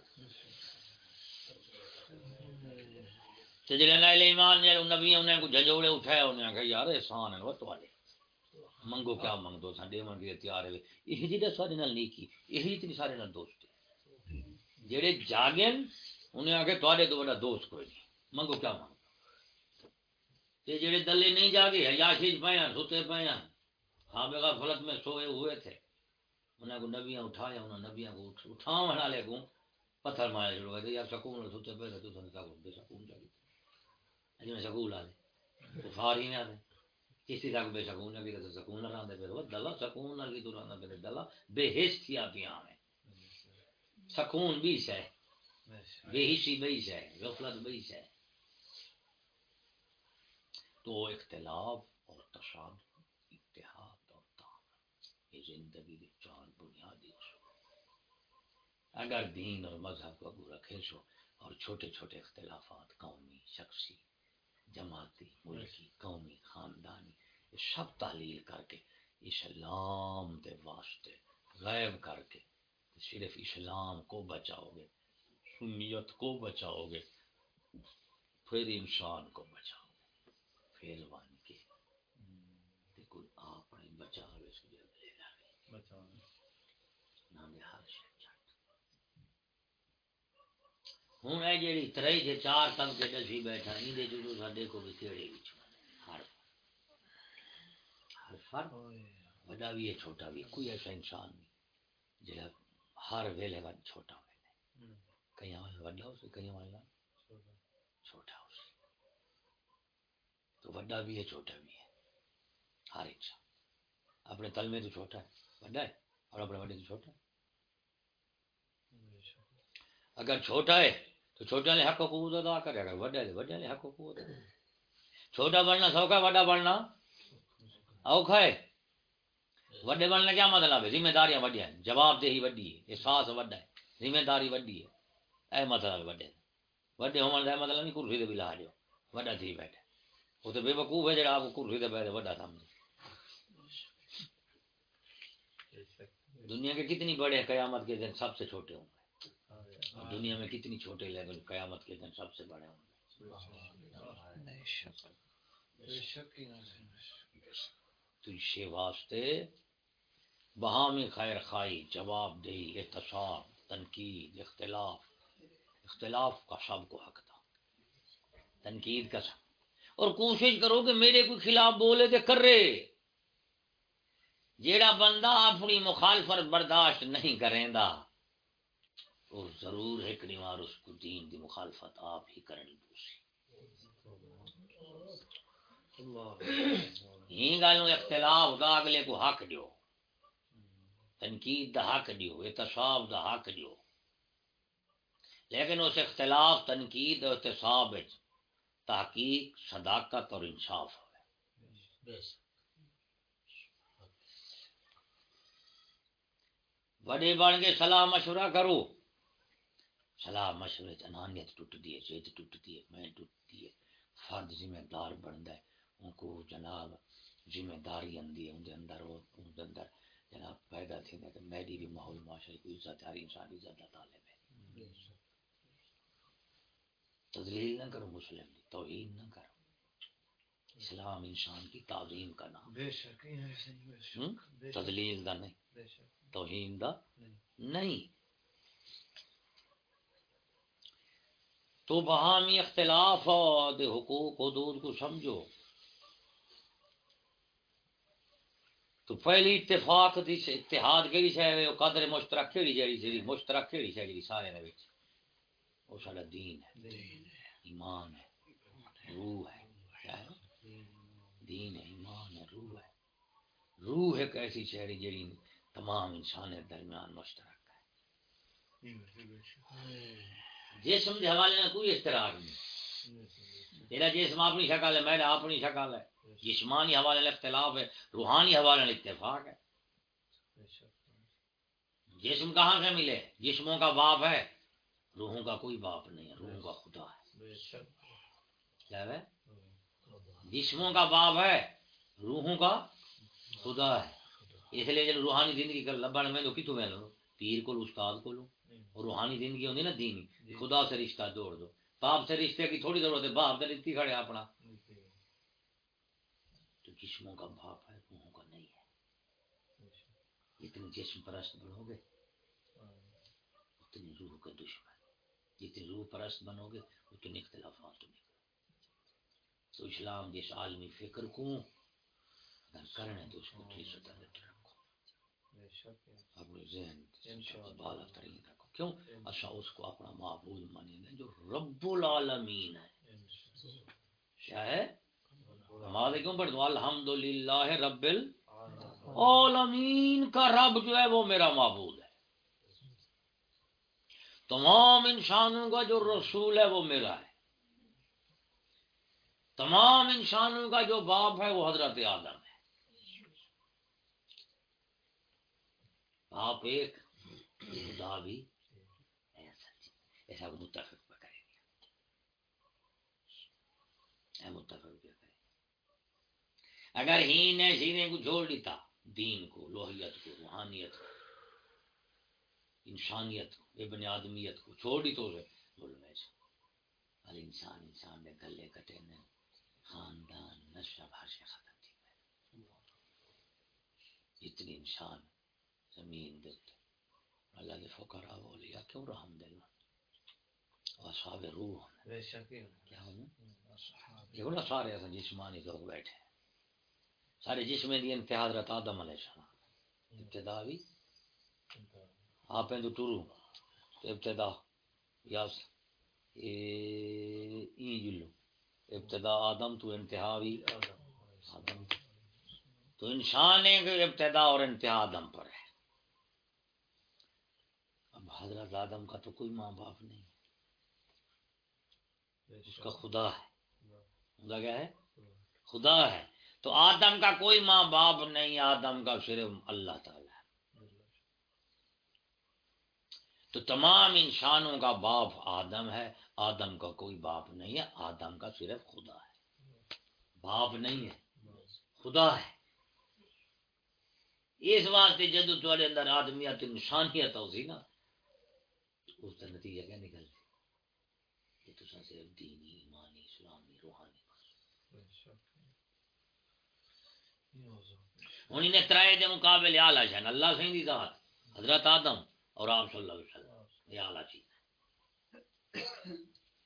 تے تے جڑے نال ایمان جڑے نبی انہیں کو جھنجوڑے اٹھایا انہیں کہا یار احسان ہے، وہ تواڈے منگو کیا منگ دو جی ساڈے من کے تیار ہے یہ جی سارے نال نہیں کی یہی تے سارے نال دوست جڑے جاگن، انہیں آکھے، تواڈے تو بڑا دوست کوئی نہیں۔ منگو کیا منگ تے جڑے دلے نہیں جاگے یاشیج پایا ہاں، سوتے پایا ہاں،, ہاں بے فلت میں سوئے ہوئے تھے۔ انہیں کو نبیاں اٹھایا انہوں نبیاں کو اٹھاؤ والے کو پتھر مارے شروع کر یار، سکون سوتے پہ تو سنتا کو بے سکون چاہیے سکول ہی نہ آدھے کسی تک بے سکون سکون نہ پھر دلا سکون نہ لگی تو رہا پھر دلا بے حس میں۔ سکون بھی ہے بے ہے غفلت ہے تو اختلاف اور تشاد اتحاد اور یہ زندگی کے چار بنیادی اصول اگر دین اور مذہب کو رکھے سو اور چھوٹے چھوٹے اختلافات قومی شخصی جماعتی ملکی قومی خاندانی یہ سب تعلیل کر کے اسلام کے واسطے غائب کر کے صرف اسلام کو بچاؤ گے سنیت کو بچاؤ گے پھر انسان کو بچاؤ گے پھر بن کے۔ کوئی آپ بچا ہوں ہے جی ترئی جی چار کے دسی بیٹھا یہ سڈے کو بھی کہڑے ہر ہر فرق بڑا بھی ہے چھوٹا بھی کوئی ایسا انسان نہیں جہاں ہر ویلے چھوٹا ویلے کئی والا وڈا ہو والا چھوٹا۔ ہو تو وڈا بھی ہے چھوٹا بھی ہے۔ ہر انسان۔ اپنے تل میں تو چھوٹا ہے وڈا ہے اور اپنے وڈے تو چھوٹا ہے۔ اگر چھوٹا ہے تو چھوٹا نے حق حقوق ادا کرے گا وڈا ہے وڈا نے حق حقوق ادا چھوٹا بننا سوکھا، وڈا بننا اوکھا ہے۔ وڈے بننے کیا مطلب ہے؟ ذمہ داریاں وڈیا ہیں۔ جواب دہی وڈی ہے، احساس وڈا ہے ذمہ داری وڈی ہے۔ اے مطلب وڈے وڈے ہونے کا مطلب نہیں، کرسی بھی لا جو وڈا تھی بیٹھے وہ تو بے وقوف ہے جڑا آپ کو کرسی بیٹھے، وڈا سمجھے دنیا کے کتنی بڑے قیامت کے دن سب سے چھوٹے ہوں گے۔ دنیا میں کتنی چھوٹے لیول قیامت کے دن سب سے بڑے ہوں گے۔ تو واسطے بہامی خیر خائی جواب دہی احتساب تنقید اختلاف۔ اختلاف کا سب کو حق تھا۔ تنقید کا سب۔ اور کوشش کرو کہ میرے کوئی خلاف بولے تو کر رہے جیڑا بندہ اپنی مخالفت برداشت نہیں کریں دا وہ ضرور ہے کہ مار اس کو دین دی مخالفت آپ ہی کرنی پوسی۔ ہی گالوں اختلاف دا اگلے کو حق دیو۔ تنقید دا حق دیو احتساب دا حق دیو۔ لیکن اس اختلاف، تنقید اور احتساب تحقیق، صداقت اور انصاف ہے بڑے بن کے سلاح مشورہ کرو۔ سلاح مشورے دی ہے چیت ٹوٹ دی ہے میں ٹوٹ دی ہے فرد ذمہ دار بنتا ہے۔ ان کو جناب ذمہ داری اندی ہے ان کے اندر وہ ان کے اندر جناب پیدا تھی کہ میری بھی ماحول معاشرے کی عزت ہر انسان عزت کا طالب ہے۔ تدلیل نہ کرو مسلم کی توہین نہ کرو۔ اسلام انسان کی تعظیم کا نام۔ تدلیل دا نہیں توہین دا نہیں۔ تو بہامی اختلاف اور حقوق حدود کو سمجھو۔ تو پہلی اتفاق دی اتحاد کیڑی شے ہے قدر مشترک کیڑی جڑی جڑی مشترک کیڑی شے جڑی سارے دے وچ او ساڈا دین ہے۔ ایمان ہے۔ روح ہے۔ ہے دین ہے ایمان ہے روح ہے۔ روح ایک ایسی شہری جڑی تمام انسان درمیان مشترک ہے۔ جسم کے حوالے میں کوئی اشتراک نہیں۔ تیرا جسم اپنی شکل ہے میرا اپنی شکل ہے۔ جسمانی حوالے اختلاف ہے، روحانی حوالے اتفاق ہے۔ جسم کہاں سے ملے؟ جسموں کا باپ ہے۔ روحوں کا کوئی باپ نہیں ہے روحوں کا خدا ہے۔ کیا ہے؟ جسموں کا باپ ہے، روحوں کا خدا ہے۔ اس لیے جب روحانی زندگی کر لبن میں تو کتوں میں لو پیر کو استاد کو لو اور روحانی زندگی ہوتی نا دینی۔ خدا سے رشتہ جوڑ دو۔ باپ سے رشتے کی تھوڑی ضرورت ہے باپ سے رشتے کھڑے اپنا۔ جسموں کا باپ ہے روحوں کا نہیں ہے۔ جتنی جسم پرست بنو گے اتنی روح کا دشمن۔ جتنی روح پرست بنو گے اتنے اختلافات تو نکلو تو اسلام جس عالمی فکر کو اگر کرنے تو اس کو ٹھیک سطح رکھو۔ اپنے ذہن بالا ترین رکھو۔ کیوں؟ اچھا اس کو اپنا معبود مانیں جو رب العالمین ہے۔ کیا ہے؟ نماز کیوں پڑھ دو الحمد للہ رب العالمین کا رب جو ہے وہ میرا معبود ہے۔ تمام انسانوں کا جو رسول ہے وہ میرا ہے۔ تمام انسانوں کا جو باپ ہے وہ حضرت آدم ہے۔ آپ ایک خدا بھی ایسا متفق پہ کریں گے متفق پہ کریں اگر ہی نے سینے کو چھوڑ دیتا دین کو لوہیت کو روحانیت کو انسانیت کو ابن آدمیت کو چھوڑ دی تو اسے بول میں انسان انسان نے گلے کٹے نے خاندان نشہ بھاشے ختم تھی اتنی انسان زمین دیتے اللہ کے فقرا بولیا کیوں رحم اصحاب روح۔ کیا ہونا یہ نا سارے ایسا جسمانی لوگ بیٹھے سارے جسم دی انتہا حضرت آدم علیہ السلام۔ ابتدا بھی۔ آپ ہیں تو ٹرو ابتدا۔ یاس۔ ای جلو۔ ابتدا آدم تو انتہا بھی۔ آدم۔ تو انسان ہے کہ ابتدا اور انتہا آدم پر ہے۔ اب حضرت آدم کا تو کوئی ماں باپ نہیں۔ اس کا خدا ہے۔ خدا کیا ہے؟ خدا ہے۔ تو آدم کا کوئی ماں باپ نہیں، آدم کا صرف اللہ تعالی۔ ہے تو تمام انسانوں کا باپ آدم ہے، آدم کا کوئی باپ نہیں ہے، آدم کا صرف خدا ہے۔ باپ نہیں ہے، خدا ہے۔ اس واسطے جدو تھوڑے اندر آدمیت انسانیت ہو سی نا، اس کا نتیجہ کیا نکلتا کہ تو صرف دینی ایمانی اسلامی روحانی ہوں انہیں ترائے دے مقابلے آلہ شہن اللہ سے دی ذات، حضرت آدم اور آپ صلی اللہ علیہ وسلم، یہ آلہ چیز ہے۔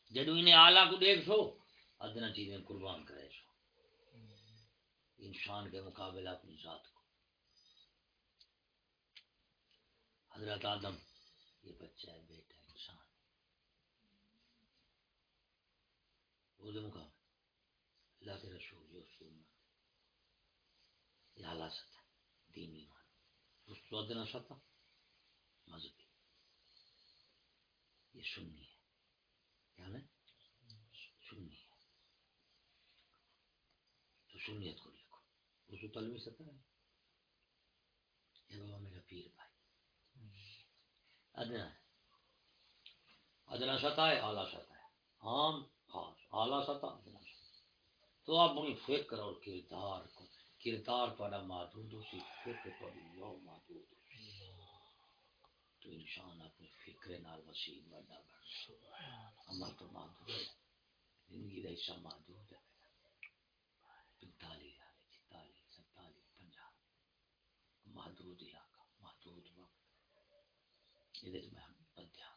جدو انہیں آلہ کو دیکھ سو ادنا چیزیں قربان کرے سو۔ انسان کے مقابلہ اپنی ذات کو۔ حضرت آدم، یہ بچہ ہے، بیٹا ہے، انسان وہ مقابلہ۔ اللہ کے رسول۔ یہ اعلیٰ سطح دینی مان اس تو سطح مذہبی۔ یہ سننی ہے۔ کیا ہے؟ سننی ہے۔ تو سنیت کو لکھو۔ اس کو تلوی سطح ہے یہ بابا میرا پیر بھائی۔ ادنا ہے۔ ادنا سطح ہے اعلیٰ سطح ہے۔ عام خاص اعلیٰ سطح ادنا سطح تو آپ اپنی فکر اور کردار کو کردار تھوڑا محدود ہو سی فکر تھوڑی لو محدود ہو۔ تو انسان اپنی فکر نال وسیع بڑا بڑھ عمل تو محدود ہے۔ زندگی کا حصہ محدود ہے۔ پنتالیس چالیس ستالیس پنجاب محدود علاقہ محدود وقت۔ یہ میں بدیا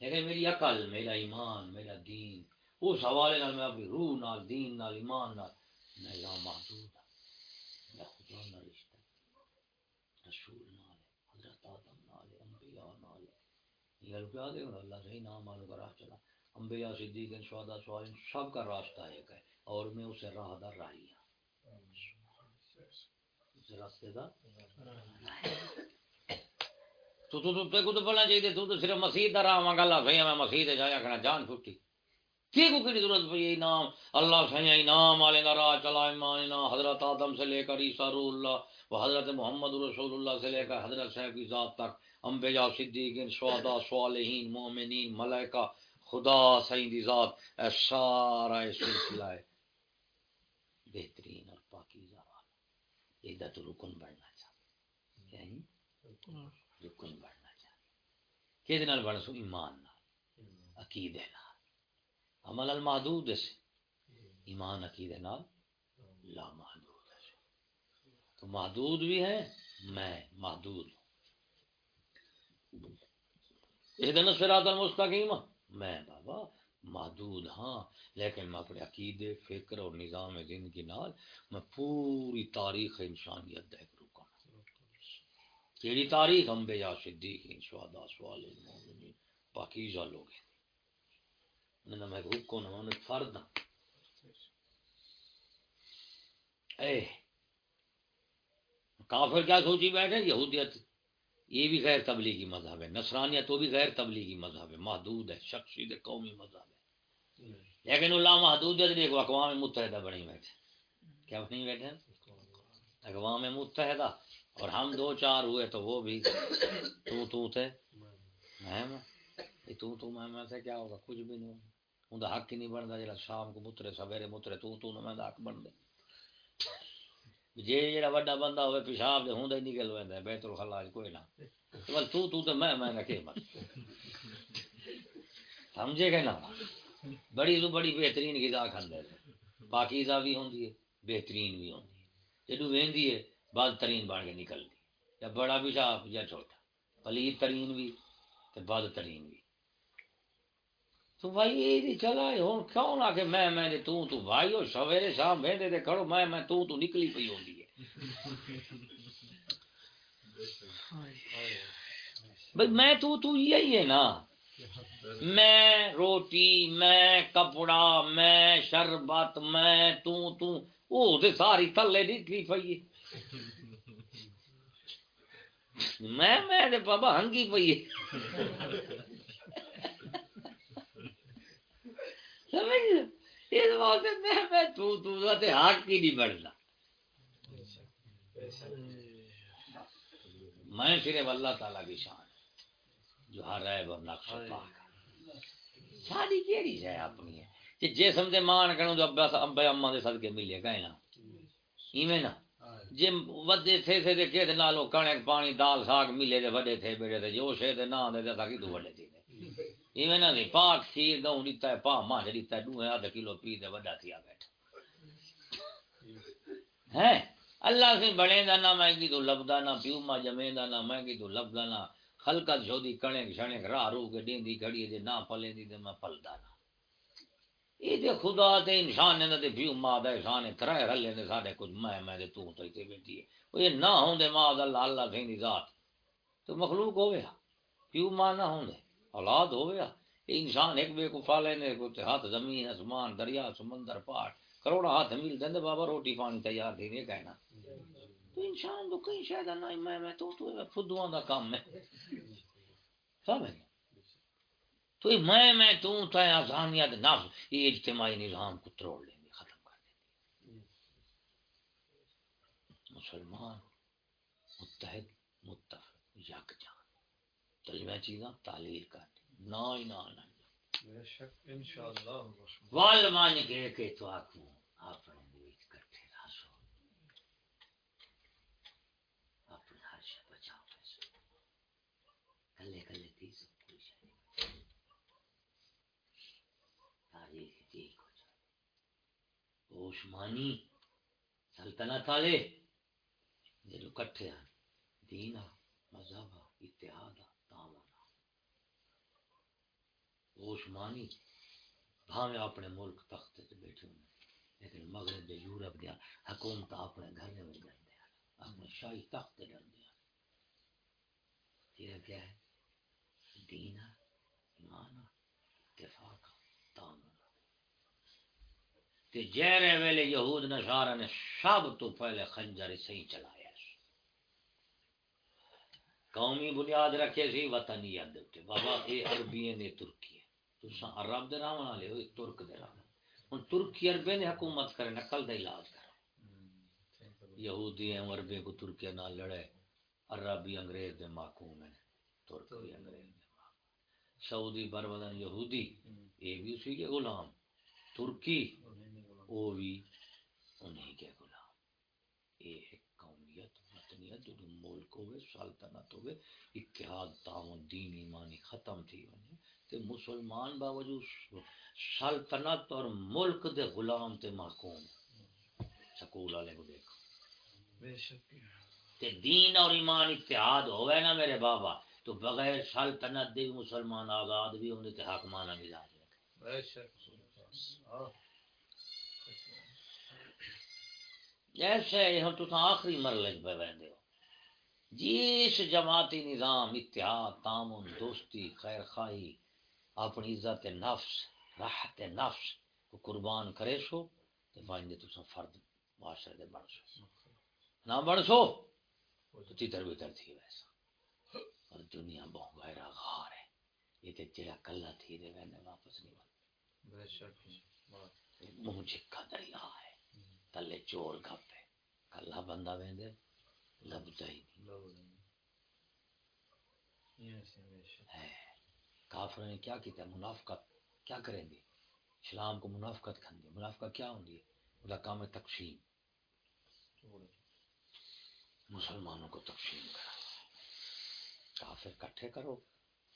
لیکن میری عقل میرا ایمان میرا دین اس حوالے نال میں اپنی روح نال دین نال ایمان نال میں محدود ہوں خدا نہ رشتہ رسول نال حضرت آدم نال انبیاء نال یہ گل کیا دے اللہ صحیح نام مالو کا راہ چلا انبیاء صدیق شہداء سوال سب کا راستہ ایک ہے اور میں اسے راہ دار راہی ہوں اسے راستے دا ہاں۔ تو تو تو کو تو بولنا چاہیے، تو تو صرف مسیح دا راہ مانگا اللہ صحیح میں مسیح تے جایا کرنا، جان چھٹی کی کو کی ضرورت پڑی انعام۔ اللہ سے انعام والے نہ راہ چلا ایمان حضرت آدم سے لے کر عیسیٰ روح اللہ و حضرت محمد رسول اللہ سے لے کر حضرت صاحب کی ذات تک۔ انبیاء صدیقین شہداء صالحین، مومنین، ملائکہ، خدا سعید دی ذات، اے سارا اے سلسلہ ہے۔ بہترین اور پاکیزہ والا یہ تو رکن بڑھنا چاہتا یعنی رکن بڑھنا چاہتا کہ دن بڑھ سو ایمان نال۔ عقیدے نال۔ عمل المحدود سے ایمان عقید نال لا محدود ہے تو محدود بھی ہے، میں محدود ہوں دن سرات المستقیم۔ میں بابا محدود ہاں لیکن میں اپنے عقیدے، فکر اور نظام زندگی نال میں پوری تاریخ انسانیت دیکھ رکا کیڑی تاریخ انبیاء صدیقین، شہداء صالحین مومنین، پاکیزہ لوگ ہیں۔ نہ میں حکم نہ میں فرد ہوں اے، کافر کیا سوچی بیٹھے یہودیت یہ بھی غیر تبلیغی مذہب ہے، نصرانیہ تو بھی غیر تبلیغی مذہب ہے، محدود ہے، شخصی دے قومی مذہب ہے۔ لیکن اللہ محدود ہے دیکھو اقوام متحدہ بنی بیٹھے کیا بنی بیٹھے اقوام متحدہ۔ اور ہم دو چار ہوئے تو وہ بھی تو تو تھے۔ میں میں تو تو میں میں سے کیا ہوگا؟ کچھ بھی نہیں۔ ہوگا ہوں حق ہی نہیں بنتا جا شام کو مترے، سویرے مترے تو تو میں حق بن دے۔ جی جا بڑا بندہ ہوئے پیشاب دے ہوں نکل وے بیت الخلا کوئی نہ بل تو تو تو میں میں رکھے مت سمجھے گا نا بڑی تو بڑی بہترین غذا کھاندے پاکیزہ بھی ہوندی ہے بہترین بھی ہوندی ہے جدو ویندی ہے بعد ترین بن کے نکلتی یا بڑا پیشاب یا چھوٹا پلیت ترین بھی بعد ترین بھی تو بھائی یہ چلا ہوں کیوں نہ کہ میں میں تو تو بھائی ہو، سویرے شام بہندے تے کھڑو، میں میں تو تو نکلی پئی ہوندی ہے۔ بھائی میں تو تو یہی ہے نا۔ میں روٹی، میں کپڑا، میں شربت، میں تو تو۔ او تے ساری تھلے نکلی پئی میں میں تے بابا ہنگی پئی ہے۔ اس میں میں تو تو تے حق ہی نہیں بڑھتا میں صرف اللہ تعالیٰ کی شان جو ہر نقش پاک شادی کیڑی ہے اپنی ہے؟ کہ جے سمجھے مان کروں تو ابا ابا اما دے صدقے ملے گئے نا ایویں نا۔ جے ودے تھے تھے دے کڑک پانی دال ساگ ملے دے وڈے تھے بیڑے تے جو شے دے نا دے تے کی تو وڈے تھی ایویں نہ پاک کھیر گوں دیتا ہے پا ماں دیتا ہے دوے آدھ کلو پی دے وڈا تھیا بیٹھا ہیں اللہ سے بڑے دا نہ میں کی تو لبدا نہ پیو ما جمے دا نہ میں کی تو لبدا نہ خلقت جودی کنے چھنے راہ رو کے دیندی کھڑی دے نہ پلے دی تے میں پلدا نہ یہ تے خدا تے انسان نے تے پیو ما دا انسان نے ترے رلے نے ساڈے کچھ میں میں تے تو تے بیٹھی ہے او یہ نہ ہوندے ما اللہ اللہ دی ذات تو مخلوق ہوے پیو ما نہ ہوندے اولاد ہو گیا انسان ایک بے کو پالے نے ہاتھ زمین، آسمان، دریا، سمندر، پہاڑ کروڑا ہاتھ مل دیں بابا روٹی پانی تیار دے دے کہنا۔ تو انسان تو کہیں شاید نہ میں میں تو تو فدواں دا کام ہے۔ سمجھ تو میں میں تو تا آسانیت نفس یہ اجتماعی نظام کو تروڑ لیں گے، ختم کر دیں گے۔ مسلمان، متحد ترجمہ چیزاں تعلیل کر نا نا نا وال مان کے کہ تو آکھوں آکو اپنے وچ کٹھے راسو اپنا ہر شے بچاؤ پیسے کلے کلے تھی سب کچھ تاریخ جی کچھ عثمانی سلطنت والے جدو کٹھے دین مذہب اتحاد عثمانی بھاوے اپنے ملک تخت سے بیٹھے ہوئے لیکن مغرب دے یورپ دیا حکومت اپنے گھر میں ڈر دیا اپنے شاہی تخت ڈر دیا یہ کیا ہے؟ دینا ایمان اتفاق تعامل تے جہرے ویلے یہود نشارہ نے سب تو پہلے خنجر صحیح چلایا۔ قومی بنیاد رکھے سی وطنیت دے بابا یہ عربی نے ترکی تساں عرب دے راہ والے ہو ترک دے راہ ہن ترکی عربے نے حکومت کرے نقل دا علاج کر یہودی ہیں عربے کو ترکیہ نال لڑے عربی انگریز دے محکوم ہیں ترک بھی انگریز دے سعودی برودن یہودی یہ بھی اسی کے غلام ترکی وہ بھی انہیں کے غلام یہ ہے قومیت وطنیت جو ملک ہوئے سلطنت ہوئے اتحاد تعاون دین ایمانی ختم تھی ونجے تے مسلمان باوجود سلطنت اور ملک دے غلام تے محکوم سکول والے کو دیکھو۔ تے دین اور ایمان اتحاد ہوئے نا میرے بابا تو بغیر سلطنت دے مسلمان آزاد بھی ہوندے تے حاکمانہ مزاج رکھے جیسے ہم تو آخری مرلے پہ ویندے ہو۔ جس جماعتی نظام اتحاد تامن دوستی خیر خواہی اپنی عزت نفس راحت نفس کو قربان کرے سو تو مائندے تو فرد معاشرے دے بن سو۔ نہ بن سو تو تیتر بیتر تھی ویسا اور دنیا بہت گہرا غار ہے۔ یہ تے جڑا کلا تھی دے وینے واپس نہیں بن۔ بے شک۔ منہ چکا دریا ہے۔ تلے چور گھپے کلا بندہ ویندے لبدا ہی نہیں۔ ہے۔ کافر نے کیا کیتا ہے منافقت، کیا کریں گے؟ اسلام کو منافقت کھان دی منافقت کیا ہوندی ہے کام ہے تقسیم۔ مسلمانوں کو تقسیم کرا کافر کٹھے کرو،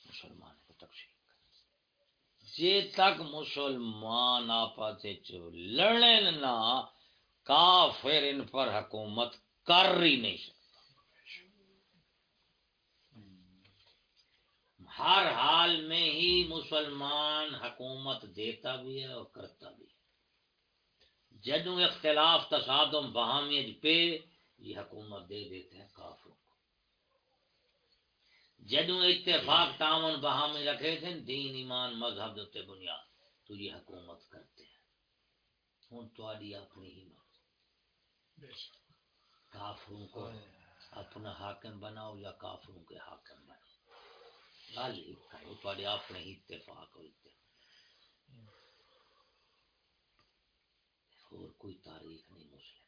مسلمانوں کو تقسیم کرو۔ جے تک مسلمان آپس لڑن نہ کافر ان پر حکومت کر ہی نہیں سکتا۔ ہر حال میں ہی مسلمان حکومت دیتا بھی ہے اور کرتا بھی ہے۔ جدوں اختلاف تصادم بہامیج پہ یہ حکومت دے دیتے ہیں کافروں کو۔ جدوں اتفاق تعاون بہامی رکھے تھے دین ایمان مذہب دوتے بنیاد تو یہ حکومت کرتے ہیں۔ ہوں تاری اپنی ہی مرضی۔ کافروں کو اپنا حاکم بناؤ یا کافروں کے حاکم۔ بناؤ گل ہی اپنے ہی اتفاق۔ ہوتے اور کوئی تاریخ نہیں مسلم۔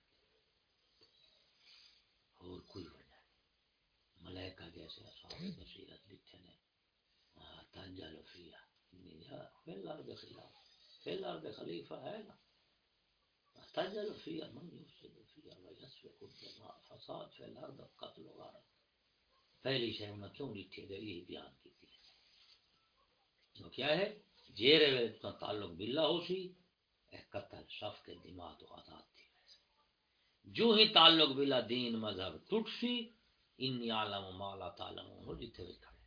اور کوئی وجہ نہیں۔ ملائکہ جیسے اصحاب بصیرت لکھے نے۔ تنجا لفیہ فی الارض خلاف فی الارض خلیفہ ہے نا۔ تنجا لفیہ من یفسد فیہ ویسفق الدماء۔ فساد فی الارض قتل و غارت۔ پہلی شے انہوں کیوں لکھے گئے یہی بیان کیتی ہے جو کیا ہے، جیرے تعلق باللہ ہو سی قتل شف کے دماغ تو آزاد تھی۔ جو ہی تعلق بلا دین مذہب ٹوٹ سی ان عالم مالا تعلم ہو، جتھے بھی کھڑے۔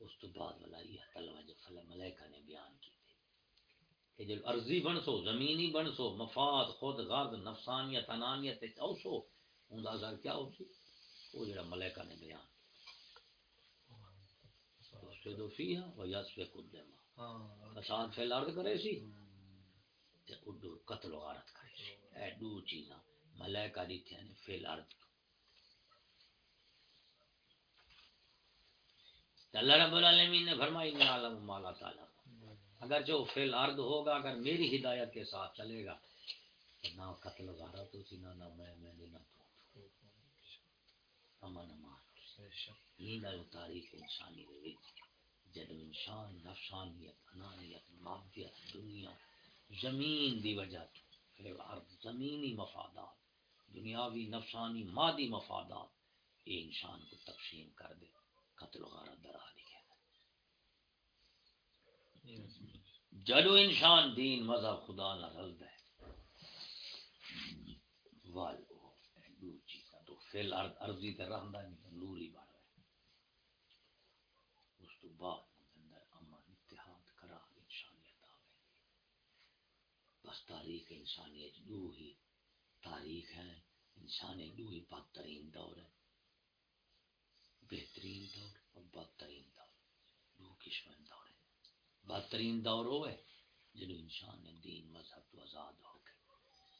اس تو بعد والا یہ تلوہ جو فلم ملیکہ نے بیان کی تھی کہ جب ارضی بن سو، زمینی بن سو، مفاد، خود، غرض، نفسانیت، انانیت او سو ان کا اثر کیا ہو سی؟ وہ جڑا ملیکہ نے بیان تو فیہا و الدماء۔ فساد فی الارض کرے سی تے اڈو قتل و غارت کرے اے دو چیزاں ملائکہ دیتے ہیں اللہ رب العالمین نے فرمائی میں عالم مالا تعالی اگر جو فیل ارض ہوگا اگر میری ہدایت کے ساتھ چلے گا نہ قتل و غارت ہو سی نہ نہ میں میں نہ تو۔ امن امان۔ یہ گل تاریخ انسانی دے جب انسان نفسانیت، انانیت، مادیت، دنیا، زمین دی وجہ عرض زمینی مفادات، دنیاوی نفسانی مادی مفادات، یہ انسان کو تقسیم کر دے، قتل و غارت درا لکھے جدو انسان دین مذہب خدا نہ رلد ہے تو فیل ارضی تے رہندا نہیں نوری بن رہے اس تو بعد بس تاریخ انسانیت دو ہی تاریخ ہے انسانی دو ہی بدترین دور ہے بہترین دور اور بدترین دور دو قسم دور ہے بدترین دور وہ ہے انسان نے دین مذہب تو آزاد ہو کے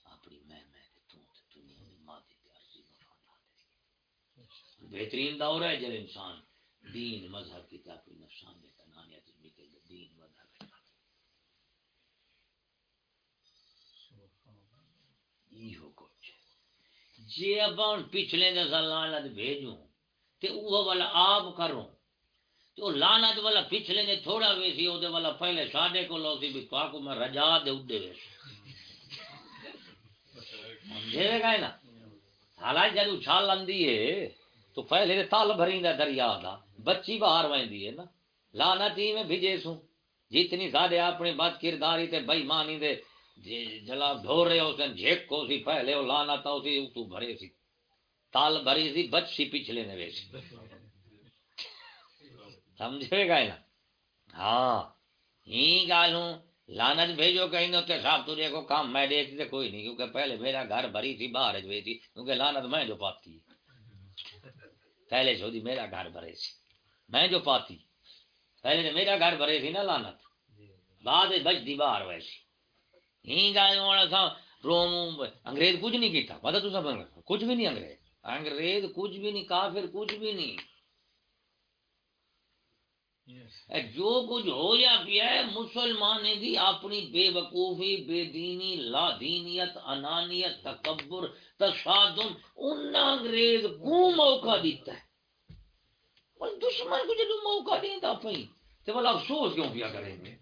اپنی میں میں تو دنیا میں مادی عرضی مفادات بہترین دور ہے جب انسان دین مذہب کی اپنی نفسانیت انانیت نکل دین مذہب ہے۔ جی اب ان پچھلے دسا لانت بھیجوں، تے وہ والا آپ کروں۔ تو لانت والا پچھلے نے تھوڑا ویسی وہ والا پہلے ساڈے کو لو سی بھی کو میں رجا دے اڈے ویس سمجھے گا نا؟ حالانکہ جدو چھال آندی ہے، تو پہلے تال بھری دریا دا۔ بچی باہر ویندی ہے نا۔ لانت ہی میں بھیجے سوں۔ جتنی سارے اپنی بد کرداری تے بئی دے جلا ڈھو رہے ہو سن جھیک کو سی پہلے وہ لانا تا سی تو بھرے سی۔ تال بھری سی، بچ سی پچھلے نے ویسی سمجھے گا نا؟ ہاں۔ ہی گال ہوں لانت جی بھیجو کہیں نہ صاحب تجھے کو کام میں دیکھتے کوئی نہیں، کیونکہ پہلے میرا گھر بھری تھی باہر ہوئی تھی کیونکہ لانت میں جو پاتی پہلے جو میرا گھر بھرے سی۔ میں جو پاتی پہلے میرا گھر بھرے تھی نا لانت بعد بچ دی باہر ویسی۔ روم انگریز کچھ نہیں کیتا۔ پتا تو سب کچھ بھی نہیں انگریز۔ انگریز کچھ بھی نہیں کافر کچھ بھی نہیں۔ اے جو کچھ ہو یا پیا ہے مسلمان دی اپنی بے وقوفی بے دینی لا دینیت انانیت تکبر تصادم ان انگریز کو موقع دیتا ہے۔ اور دشمن کو جدو موقع دیتا پئی تو بلا افسوس کیوں کیا کریں گے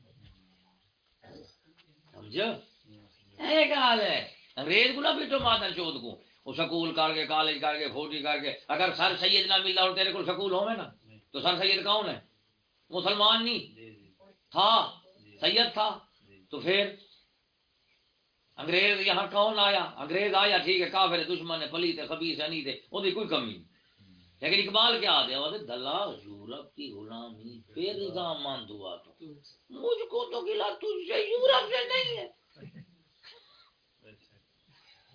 سمجھا ہے گال ہے، انگریز کو نہ بیٹھو مادر چود کو، وہ سکول کر کے، کالج کر کے فوٹی کر کے، اگر سر سید نہ ملتا اور تیرے کو سکول ہوئے نا، تو سر سید کون ہے؟ مسلمان نہیں؟ تھا، سید تھا، تو پھر انگریز یہاں کون آیا؟ انگریز آیا، ٹھیک ہے، کافر دشمن ہے پلی تھے خبیص ہے، نہیں تھے وہ کوئی کمی نہیں۔ لیکن اقبال کیا آدھے وہ دلا یورپ کی غلامی پھر نظام مان دعا تو۔ مجھ کو تو گلا تجھ سے یورپ سے نہیں ہے۔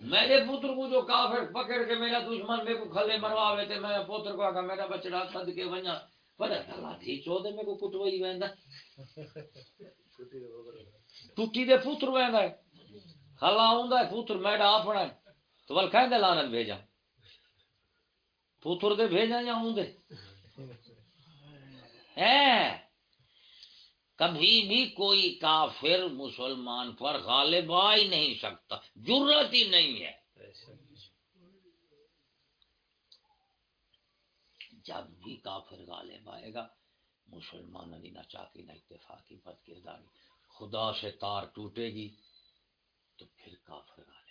میرے پتر کو جو کافر پکڑ کے میرا دشمن میرے کو کھلے مرواوے تھے، میں پتر کو آگا میرا بچڑا سد کے ونیا پر اللہ تھی چودے میں کو کٹوئی ویندا۔ ٹوٹی دے پتر ویندا ہے۔ خلا ہوندا ہے، پتر میرا اپنا ہے۔ تو ول کہندے لعنت بھیجا۔ پتر دے بھیجا یا ہوندے ہے۔ کبھی بھی کوئی کافر مسلمان پر غالب آ ہی نہیں سکتا ضرورت ہی نہیں ہے۔ جب بھی کافر غالب آئے گا مسلمان نہ چاکی نہ اتفاقی بد کرداری خدا سے تار ٹوٹے گی تو پھر کافر غالب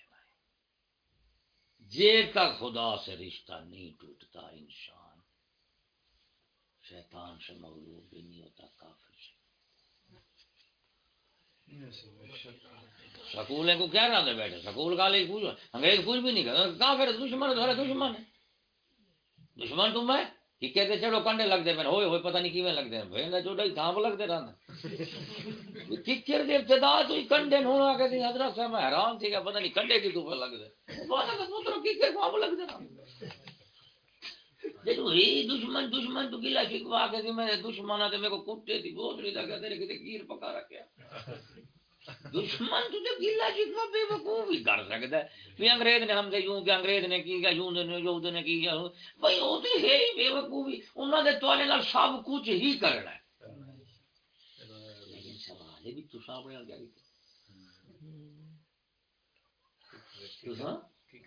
جے تک خدا سے رشتہ نہیں ٹوٹتا، انسان. شیطان سے مغلوب بھی نہیں ہوتا، کافر سے. سکول کو کیا رہتے بیٹھے سکول، کالج، پوچھو. انگریز کچھ بھی نہیں کرتا، کافر دشمن دشمن ہے. دشمن تم ہے؟ کہ کہتے چلو کنڈے لگتے میں، ہوئے ہوئے، پتہ نہیں کیویں لگتے ہیں۔ بھئی نہ چوڑا ہی تھام لگتے رہنا ککر دے ابتدا تو ہی کنڈے نونا کہتے ہیں حضرت صاحب، میں حیران تھی کہ پتہ نہیں کنڈے کی تو پر لگ دے۔ بہت اگر پتر ککر کو لگتے رہنا جدو ہی دشمن دشمن تو گلا شکوا کہ میں دشمن تے میرے کو کٹے تھی، بہت نہیں لگا تیرے کتے گیر پکا رکھیا دشمن تو تے گلا شکوا بے وقوف ہی کر سکتا ہے۔ بھی انگریز نے ہم سے یوں کہ انگریز نے کی گیا یوں نے یوں نے کی گیا بھائی وہ تو ہے ہی بے وقوف ہی انہوں نے توالے نال سب کچھ ہی کرنا ہے۔ لیکن سوال ہے بھی تو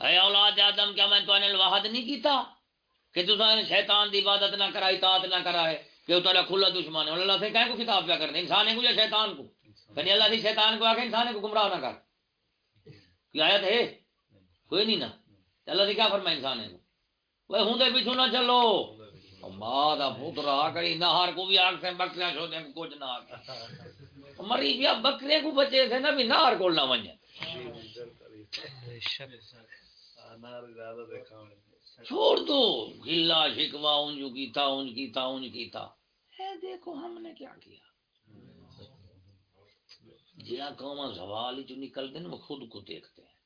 اے اولاد آدم کیا میں تو انہیں الوحد نہیں کیتا کہ تو نے شیطان دی عبادت نہ کرائی، اطاعت نہ کرائے، کہ وہ تیرا کھلا دشمن ہے۔ اللہ سے کہیں کو خطاب کیا کرنے؟ انسان کو یا شیطان کو؟ کہیں اللہ دی شیطان کو آکے انسان کو گمراہ نہ کر۔ کی آیت ہے؟ کوئی نہیں نا۔ اللہ دی کیا فرمائے انسان کو وہ ہوں دے پیچھو نہ چلو۔ ماں دا پوترا کری، نہار کو بھی آگ سے بکریاں چھو دیں کچھ نہ آگ مری بیا بکرے کو بچے تھے نا بھی نہار کو نہ ونجے۔ چھوڑ دو گلا شکوا انج کیتا انج کیتا انج کیتا۔ ہے دیکھو ہم نے کیا کیا۔ جیا قوم زوال چ نکل دیں وہ خود کو دیکھتے ہیں۔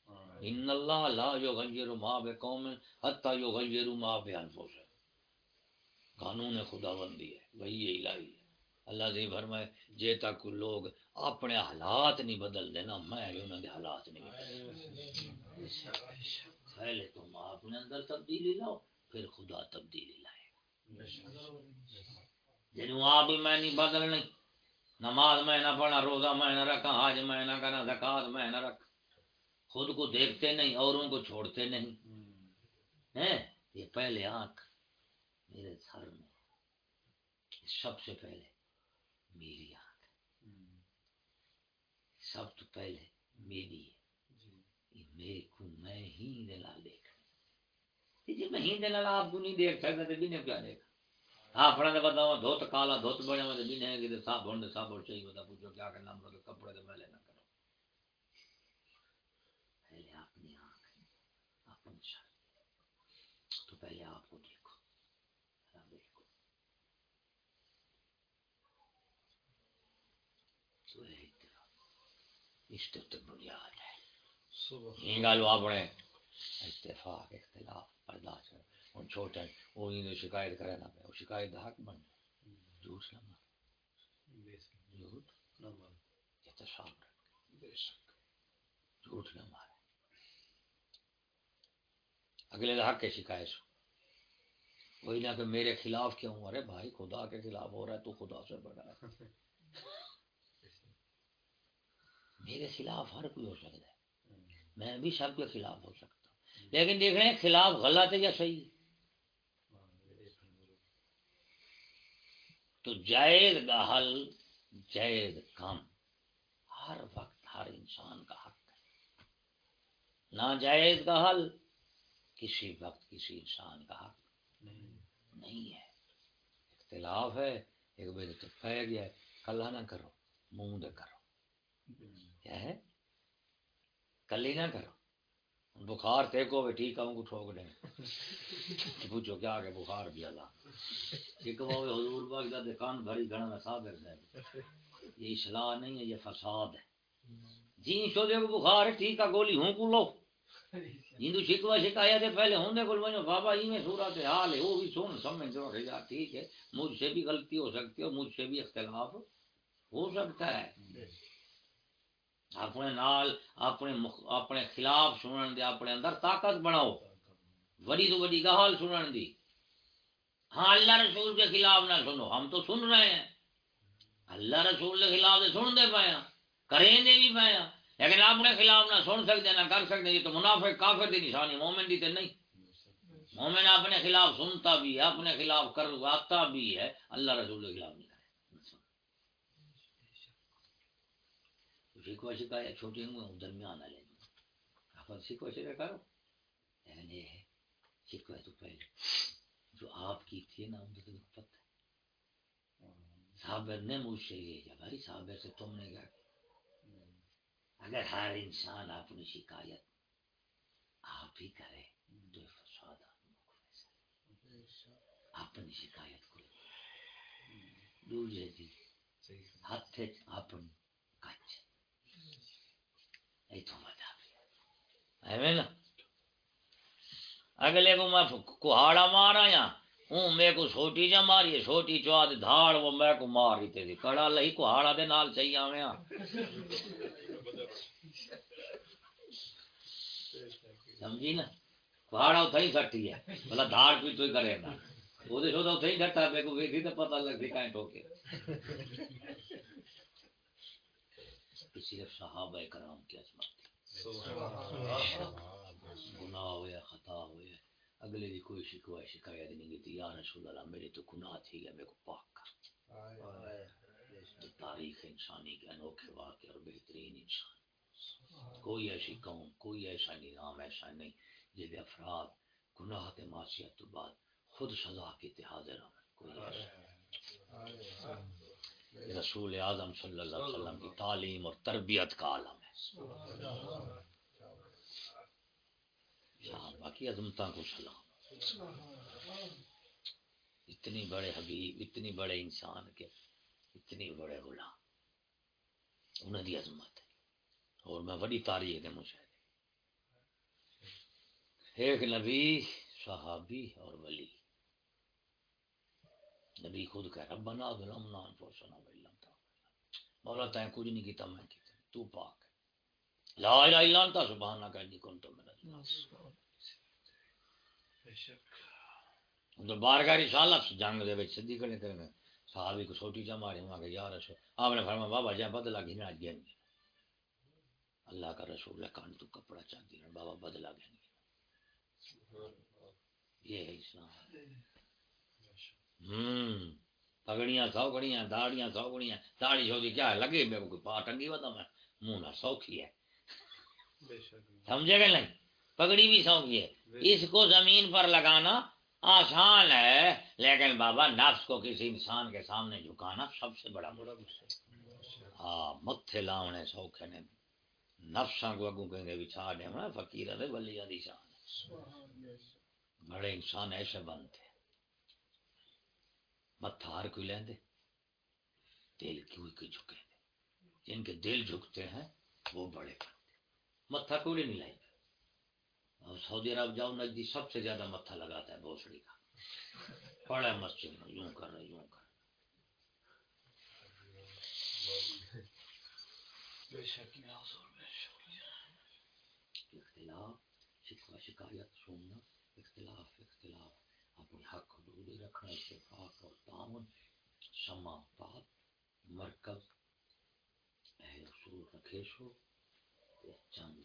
ان اللہ لا یغیر ما بقوم حتی یغیر ما بانفسهم قانون خدا بندی ہے وہی الہی ہے۔ اللہ سے فرمائے جے تک لوگ اپنے حالات نہیں بدل دینا میں انہوں نے حالات نہیں بدل پہلے تم اپنے اندر تبدیلی لاؤ پھر خدا تبدیلی لائے جنوں آپ میں نہیں بدلنی نماز میں نہ پڑھنا روزہ میں نہ رکھا حج میں نہ کرنا زکات میں نہ رکھ۔ خود کو دیکھتے نہیں اوروں کو چھوڑتے نہیں۔ ہیں؟ یہ پہلے آنکھ میرے سر میں۔ سب سے پہلے میری آنکھ۔ سب تو پہلے میری ویکھوں میں ہی دلال دیکھ جی میں ہی دلال آپ کو نہیں دیکھ سکتا تو بینے کیا دیکھا؟ ہاں پڑھا دے بتاؤں، دھوت کالا دھوت بڑھیا میں بینے ہے کہ دے صاحب ہونے صاحب اور چاہیے بتا پوچھو کیا کرنا، ہم کپڑے دے پہلے نہ کرو۔ پہلے اپنی آنکھ اپنی شرط تو پہلے آپ کو دیکھو۔ ہاں، تو ہے اشتر تو بنیاد ہے۔ اپنے اتفاق اختلاف برداشت ہوں چھوٹا وہ شکایت کرے نہ وہ شکایت کا حق بن. جھوٹ نہ جھوٹ نہ مار جھوٹ نہ اگلے حق کے شکایت وہی نہ کہ میرے خلاف کیوں ارے بھائی خدا کے خلاف ہو رہا ہے تو خدا سے بڑا ہے. میرے خلاف ہر کوئی ہو سکتا ہے. میں بھی سب کے خلاف ہو سکتا ہوں۔ لیکن دیکھ رہے ہیں خلاف غلط ہے یا صحیح؟ تو جائز کا حل، جائز کم ہر وقت ہر انسان کا حق ہے۔ ناجائز کا حل، کسی وقت کسی انسان کا حق نہیں ہے۔ اختلاف ہے، ایک بجے تو پہ گیا کلہ نہ کرو، منہ کرو۔ کیا ہے؟ کل ہی نہ کرو بخار تے کو ٹھیک ہے ٹھوک دیں۔ پوچھو کیا کہ بخار بھی اللہ۔ ایک وہ حضور باغ دا دکان بھری گھر میں صابر ہے یہ اصلاح نہیں ہے، یہ فساد ہے۔ جی شو دے بخار ٹھیک ہے، گولی ہوں کو لو۔ ہندو شکوا شکایت ہے پہلے ہونے کو بنو۔ بابا ہی میں صورت حال ہے، وہ بھی سن، سمجھ جو رہا ٹھیک ہے۔ مجھ سے بھی غلطی ہو سکتی ہے مجھ سے بھی اختلاف ہو سکتا ہے۔ اپنے نال، اپنے مخ... اپنے خلاف سنن دے، اپنے اندر طاقت بناؤ۔ بڑی تو بڑی گال سنن دی۔ ہاں اللہ رسول کے خلاف نہ سنو۔ ہم تو سن رہے ہیں۔ اللہ رسول کے خلاف دے سن دے پایا کریں دے بھی پایا لیکن اپنے خلاف نہ سن سکتے، نہ کر سکتے، یہ تو منافع کافر دی نشانی، مومن دی تے نہیں۔ مومن اپنے خلاف سنتا بھی ہے، اپنے خلاف کرواتا بھی ہے۔ اللہ رسول کے خلاف نہیں۔ شکوا شکایا چھوٹی ہوں درمیان آ لیں آپ شکوا شکا کرو لیکن یہ ہے شکوا تو پہلے جو آپ کی تھی نا ان کو پتہ صابر نے مجھ سے یہ کیا بھائی صابر سے تم نے کیا اگر ہر انسان اپنی شکایت آپ ہی کرے تو فساد اپنی شکایت کو دوسرے جی ہاتھ اپنی کچھ اگلے کو میں کہاڑا مارا یا ہوں میں کو چھوٹی جا ماری چھوٹی چواد دھاڑ وہ میں کو ماری تے کڑا لئی کہاڑا دے نال چاہیے آویں سمجھی نا کہاڑا اتھا ہی کٹی ہے بلا دھاڑ کوئی تو کرے نا وہ دے سودا اتھا ہی کٹا میں کو ویکھی تے پتہ لگ سی کائیں ٹوکے صرف صحابہ کرام کی عظمت گناہ ہویا خطا ہویا۔ اگلے دی کوئی شکوا شکایت نہیں کی یا رسول اللہ میرے تو گناہ تھی گیا میرے کو پاک کر۔ تاریخ انسانی کے انوکھے واقع اور بہترین انسان۔ کوئی ایسی قوم کوئی ایسا نظام ایسا نہیں جب افراد گناہ تے معصیت تو بعد خود سزا کی حاضر ہوں کوئی ایسا۔ رسول اعظم صلی اللہ علیہ وسلم کی تعلیم اور تربیت کا عالم ہے۔ باقی عظمتوں کو سلام۔ اتنی بڑے حبیب، اتنی بڑے انسان کے، اتنی بڑے غلام۔ انہوں دی عظمت ہے۔ اور میں بڑی تاریخ ہے مشاہدے۔ ایک نبی، صحابی اور ولی۔ نبی خود کہہ رہا بنا ظلمنا انفسنا باللہ مولا تائیں کچھ نہیں کیتا میں کیتا تو پاک لا الہ الا انت سبحانک انی کنت من اندر بارگاہ رسالت جنگ دے وچ صدیق نے کرنا صحابی کو چھوٹی جا ماری ہوا کہ یا رسول آپ نے فرمایا بابا جا بدلا گھنا گیا اللہ کا رسول ہے کان تو کپڑا چاندی بابا بدلا گیا یہ ہے اسلام۔ پگڑیاں سو گڑیاں داڑیاں سو گڑیاں داڑی چھوڑی کیا ہے؟ لگے میرے کو پا ٹنگی بتا میں منہ نہ سوکھی ہے۔ سمجھے گا نہیں؟ پگڑی بھی سوکھی ہے۔ اس کو زمین پر لگانا آسان ہے لیکن بابا نفس کو کسی انسان کے سامنے جھکانا سب سے بڑا بڑا ہاں متھے لاؤنے سوکھے نے۔ نفساں کو اگوں کہیں گے بچھا دے فقیر ہے ولی دی شان بڑے انسان ایسے بنتے متھا ہر کوئی لیندے دل کیوں کوئی جھکے دے جن کے دل جھکتے ہیں وہ بڑے کرتے متھا کوئی نہیں لائیں اور سعودی عرب جاؤ نجدی سب سے زیادہ متھا لگاتا ہے بوسڑی کا پڑا ہے مسجد میں یوں کر رہے یوں کر اختلاف شکوا شکایت سننا اختلاف اختلاف اپنی حق حدود رکھنا اتفاق اور تعاون سما پاک مرکز اہل اصول رکھے سو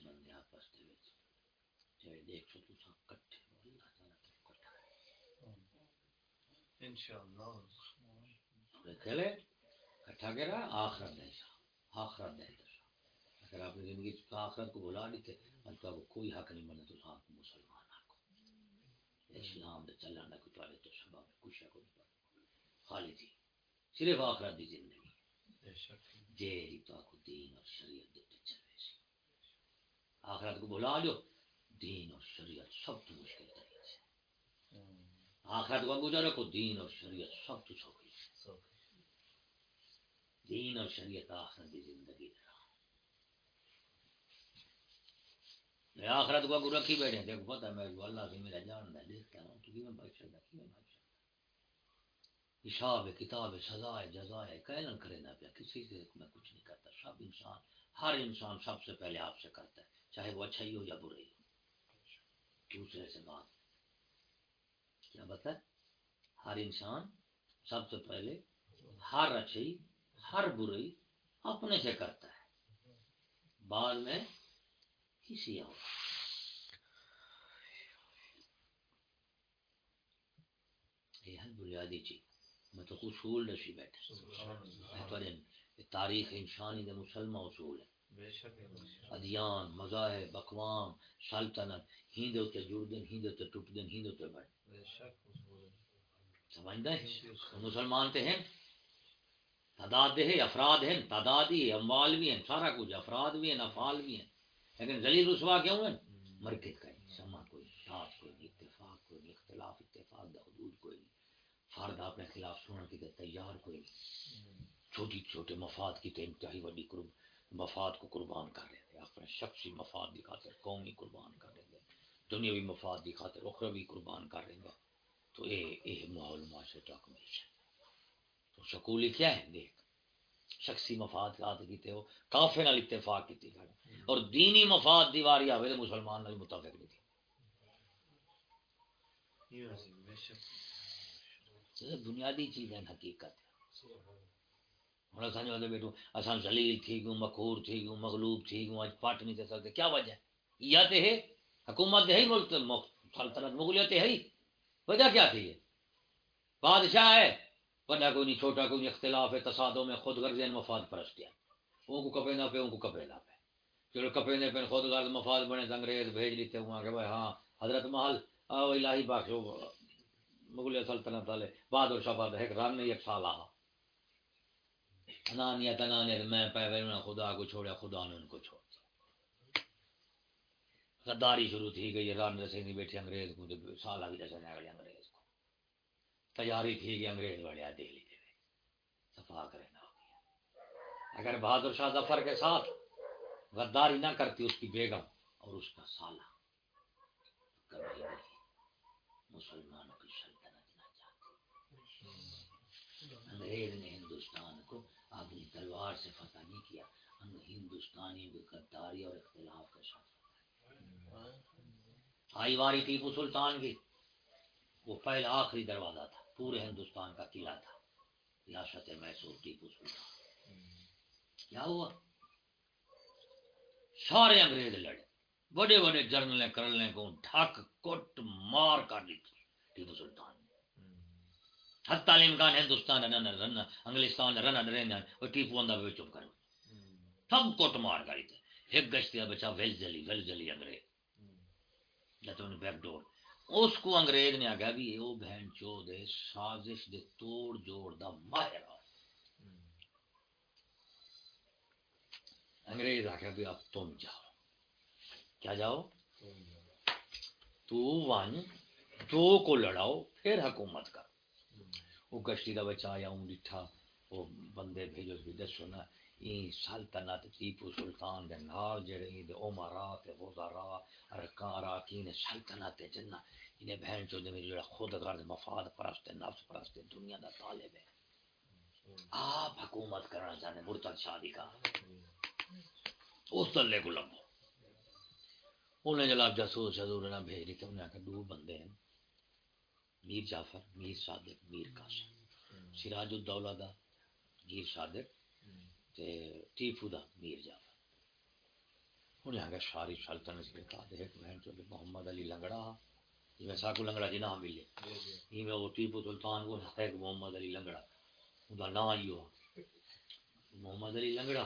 بندے آپس دے وچ۔ جے دیکھ سو تساں کٹھے ہو کٹھا ہے انشاءاللہ۔ کھلے کٹھا کرا آخرت دے سا آخرت دے سا اگر آپ نے زندگی آخرت کو بھلا دیتے ان تو کوئی حق نہیں بنے تو آپ مسلمان۔ اسلام دے چلن دا کوئی تواڈے تو سبب کچھ ہے کوئی خالی تھی صرف آخرت دی زندگی۔ بے شک۔ جیری تو آکو دین اور شریعت دیتے چلے سی۔ آخرت کو بھلا جو دین اور شریعت سب تو مشکل طریقے سے آخرت کو گزار رکھو دین اور شریعت سب تو سوکھی۔ دین اور شریعت آخرت دی زندگی۔ دے راہ میں آخرت کو اگو رکھی بیٹھے دیکھ پتہ ہے میرے کو اللہ سے میرا جان ہے، دیکھتا ہوں تو کیوں بچ سکتا کیوں بچ سکتا حساب ہے، کتاب ہے، سزا ہے، جزا ہے کہنا کرے نہ پیا، کسی سے میں کچھ نہیں کرتا۔ سب انسان، ہر انسان سب سے پہلے آپ سے کرتا ہے، چاہے وہ اچھا ہی ہو یا برا ہو۔ دوسرے سے بات۔ کیا بتا ہر انسان سب سے پہلے ہر اچھائی، ہر برائی اپنے سے کرتا ہے۔ بعد میں کسی اور یہ ہے بنیادی چیز میں تو اصول نشی یہ تاریخ انسانی دے مسلمہ اصول ہے ادیان مذاہب اقوام سلطنت ہند تے جڑ دین ہند تے ٹوٹ دین ہند تے بڑھ سمجھدا ہے مسلمان تے ہیں تعداد دے ہے افراد ہیں تعدادی ہے اموال بھی ہیں سارا کچھ افراد بھی ہیں افعال بھی ہیں لیکن ذلیل رسوا کیوں ہیں مرکز کا نہیں سما کوئی ساتھ، کوئی نہیں اتفاق، کوئی نہیں اختلاف، اتفاق دا حدود، کوئی نہیں فرد اپنے خلاف سنن کی تے تیار، کوئی نہیں چھوٹی چھوٹے مفاد کی تے انتہائی بڑی قرب مفاد کو قربان کر رہے تھے۔ اپنے شخصی مفاد کی خاطر، قومی قربان کر رہے تھے۔ دنیاوی مفاد کی خاطر اخروی قربان کر رہے ہیں تو اے اے ماحول معاشرے تک ہمیشہ تو سکولی کیا ہے، دیکھ۔ شخصی مفاد کے کیتے ہو، کافر نال اتفاق کیتی کھڑے اور دینی مفاد دیواری آوے تو مسلمان نال متفق نہیں تھی۔ بنیادی چیز ہے حقیقت ہوں اصل جو بیٹھو اصل ذلیل تھی گوں مخور تھی گوں مغلوب تھی گوں اج پٹ نہیں دے سکتے۔ کیا وجہ ہے؟ یا تے ہے، حکومت دے ہی ملک سلطنت مغلیت ہے وجہ کیا تھی یہ؟ بادشاہ ہے۔ بڑا کوئی نہیں، چھوٹا کوئی نہیں، اختلاف ہے تصادوں میں خود غرض یعنی مفاد پرست ہے۔ ان کو کپے نہ پہ ان کو کپے نہ پہ چلو کپے نے پہ خود غرض، مفاد بنے تو انگریز بھیج لیتے ہوں کہ بھائی ہاں حضرت محل، آو الہی بخشو مغلیہ سلطنت والے، بہادر شاہ بہادر، ایک رن ایک سال آ نانیت نانیت میں پہ خدا کو چھوڑا خدا نے ان کو چھوڑ دیا۔ غداری شروع تھی گئی رن رسے نہیں بیٹھے انگریز کو، سال آگے جیسے انگریز۔ تیاری تھی کہ انگریز بڑھیا دہلی دے صفا کرنا ہو گیا اگر بہادر شاہ ظفر کے ساتھ غداری نہ کرتی اس کی بیگم اور اس کا سالہ کبھی نہیں مسلمانوں کی سلطنت نہ چاہتی انگریز نے ہندوستان کو اپنی تلوار سے فتح نہیں کیا ہندوستانی غداری اور اختلاف کے ساتھ آئی واری ٹیپو سلطان کی وہ پہلا آخری دروازہ تھا پورے ہندوستان کا قلعہ تھا۔ ریاست میسور ٹیپو سلطان کیا ہوا؟ سارے انگریز لڑے۔ بڑے بڑے جرنلیں، کرلیں کو ڈھک، کٹ، مار کر دی تھی ٹیپو سلطان۔ نے حتی تعلیم کان ہندوستان رن رن، انگلستان رن رن، وہ ٹیپو اندر بھی چپ کرو سب کٹ مار کری تھے ایک گشتی بچا ویل جلی ویل جلی انگریز۔ جب انہیں بیک ڈور۔ اس کو انگریز نے آگیا بھی یہ بہن چو دے سازش دے توڑ جوڑ دا ماہر انگریز آخیا بھی اب تم جاؤ۔ کیا جاؤ؟ تو ون، دو کو لڑاؤ، پھر حکومت کرو۔ وہ گشتی کا بچہ آیا ہوں ڈٹھا وہ بندے بھیجو بھی دسو نا۔ این سلطنت ٹیپو سلطان دے نال جڑے دے عمرا تے وزرا، ارکان اراکین سلطنت جنہ، انہیں بہن چو دے جڑا خود غرض، مفاد پرست، نفس پرست دنیا دا طالب ہے۔ آپ حکومت کرنا چاہتے مرتد شادی کا۔ اس تلے کو لگو انہیں جلاب جاسوس حضور نے بھیج دی انہیں کہا دو بندے ہیں۔ میر جعفر، میر صادق، میر قاسم سراج الدولہ دا میر صادق۔ تے ٹیپو دا میر جعفر۔ انہیں آگے ساری سلطنت محمد علی لنگڑا جی ساکو لنگڑا جی نہ ملے یہ میں وہ ٹیپو سلطان کو ایک محمد علی لنگڑا۔ نام ہی ہوا محمد علی لنگڑا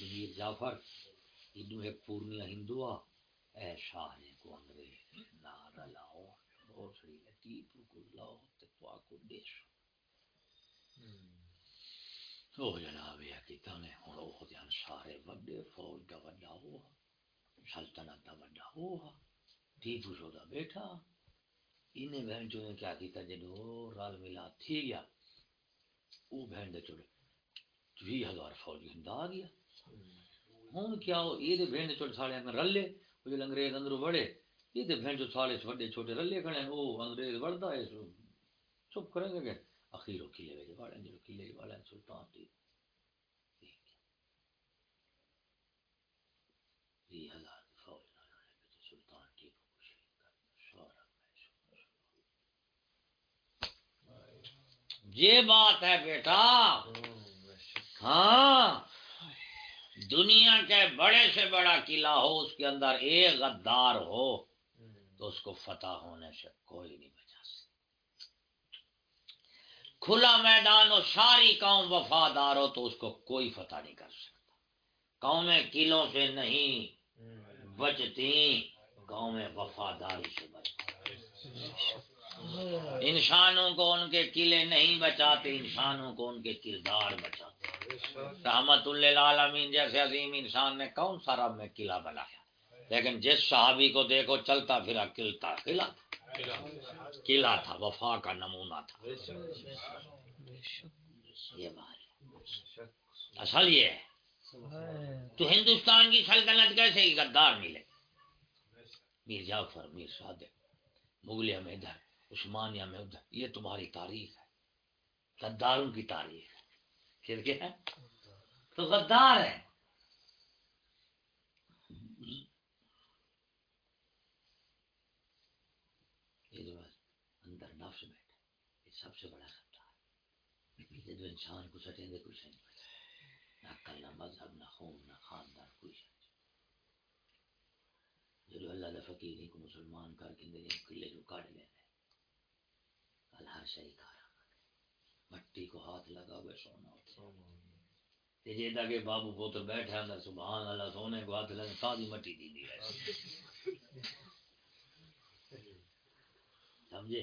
میر جعفر ادو ایک پورنیا ہندو اے شاہ نے کو انگریز نہ لاؤ بہت سڑی ٹیپو کو لاؤ تو کو دیش او جناب یہ نے ہن او دے سارے وڈے فوج دا وڈا ہوا سلطنت دا وڈا ہوا ٹیپو سو دا بیٹھا انہیں بہن جو نے کیا کیتا جدو رال ملا تھی گیا وہ بہن دے چڑے بھی ہزار فوجی ہندا آ گیا ہوں کیا ہو یہ دے بہن دے چڑے سالے رلے وہ جو انگریز اندروں بڑے یہ دے بہن جو سالے وڈے چھوٹے رلے کھڑے وہ انگریز بڑھتا ہے چپ کریں گے یہ بات ہے بیٹا ہاں دنیا کے بڑے سے بڑا قلعہ ہو اس کے اندر ایک غدار ہو تو اس کو فتح ہونے سے کوئی نہیں کھلا میدان ہو ساری قوم وفادار ہو تو اس کو کوئی فتح نہیں کر سکتا۔ قومیں قلعوں سے نہیں بچتی، قومیں وفاداری سے بچتی۔ انسانوں کو ان کے قلعے نہیں بچاتے، انسانوں کو ان کے کردار بچاتے۔ رحمت اللہ عالمین جیسے عظیم انسان نے کون سا رب میں قلعہ بنایا؟ لیکن جس صحابی کو دیکھو، چلتا پھرا قلتا قلعہ تھا۔ قلعہ تھا وفا کا نمونہ تھا۔ یہ اصل یہ ہے۔ تو ہندوستان کی سلطنت کیسے غدار ملے۔ میر جعفر، میر صادق، مغلیہ میں ادھر، عثمانیہ میں ادھر۔ یہ تمہاری تاریخ ہے۔ غداروں کی تاریخ ہے۔ پھر کیا ہے؟ تو غدار ہے یہ جو اندر نفس بیٹھا یہ سب سے بڑا خطرہ یہ جو انسان کو سٹیں گے کچھ نہیں بچا نہ عقل نہ مذہب نہ خون نہ خاندان کوئی شے جو اللہ دے فقیر کو مسلمان کر کے دے قلعے جو کاٹ لے کل ہر شے کھا مٹی کو ہاتھ لگا ہوئے سونا ہوتا جی کہ بابو پوتر بیٹھے اندر سبحان اللہ سونے کو ہاتھ لگے ساری مٹی دی دی ہے۔ سمجھے؟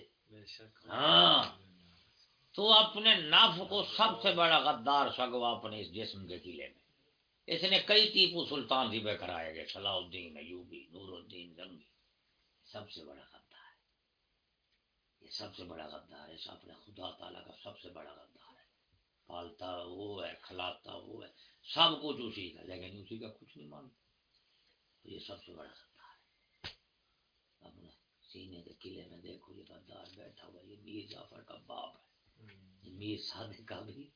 ہاں۔ تو اپنے نف کو سب سے بڑا غدار سگو اپنے اس جسم کے قلعے میں۔ اس نے کئی ٹیپو سلطان ذبح کرائے گئے صلاح الدین ایوبی نور الدین جنگی سب سے بڑا غدار ہے۔ یہ سب سے بڑا غدار ہے۔ اس اپنے خدا تعالیٰ کا سب سے بڑا غدار ہے۔ پالتا وہ ہے، کھلاتا وہ ہے۔ سب کچھ اسی کا، لیکن اسی کا کچھ نہیں مانتا تو یہ سب سے بڑا غدار ہے۔ اپنے سینے کے قلعے میں دیکھو یہ غدار بیٹھا ہوا یہ میر جعفر کا باپ ہے یہ میر صادق کا بھی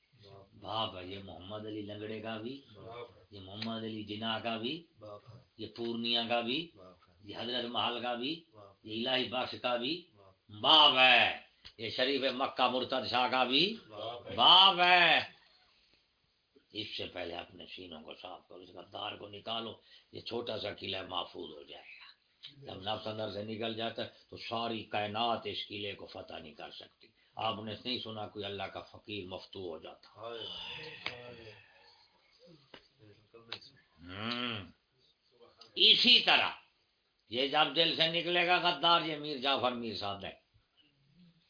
باپ ہے یہ محمد علی لنگڑے کا بھی یہ محمد علی جناح کا بھی یہ پورنیا کا بھی یہ حضرت محل کا بھی یہ الہی بخش کا بھی باپ ہے یہ شریف مکہ مرتد شاہ کا بھی باپ ہے اس سے پہلے اپنے سینوں کو صاف کرو اس کا دار کو نکالو یہ چھوٹا سا قلعہ محفوظ ہو جائے جب نفس اندر سے نکل جاتا ہے تو ساری کائنات اس قلعے کو فتح نہیں کر سکتی۔ آپ نے نہیں سنا کوئی اللہ کا فقیر مفتو ہو جاتا۔ اسی طرح یہ جب دل سے نکلے گا غدار، یہ میر جعفر میر صاحب ہے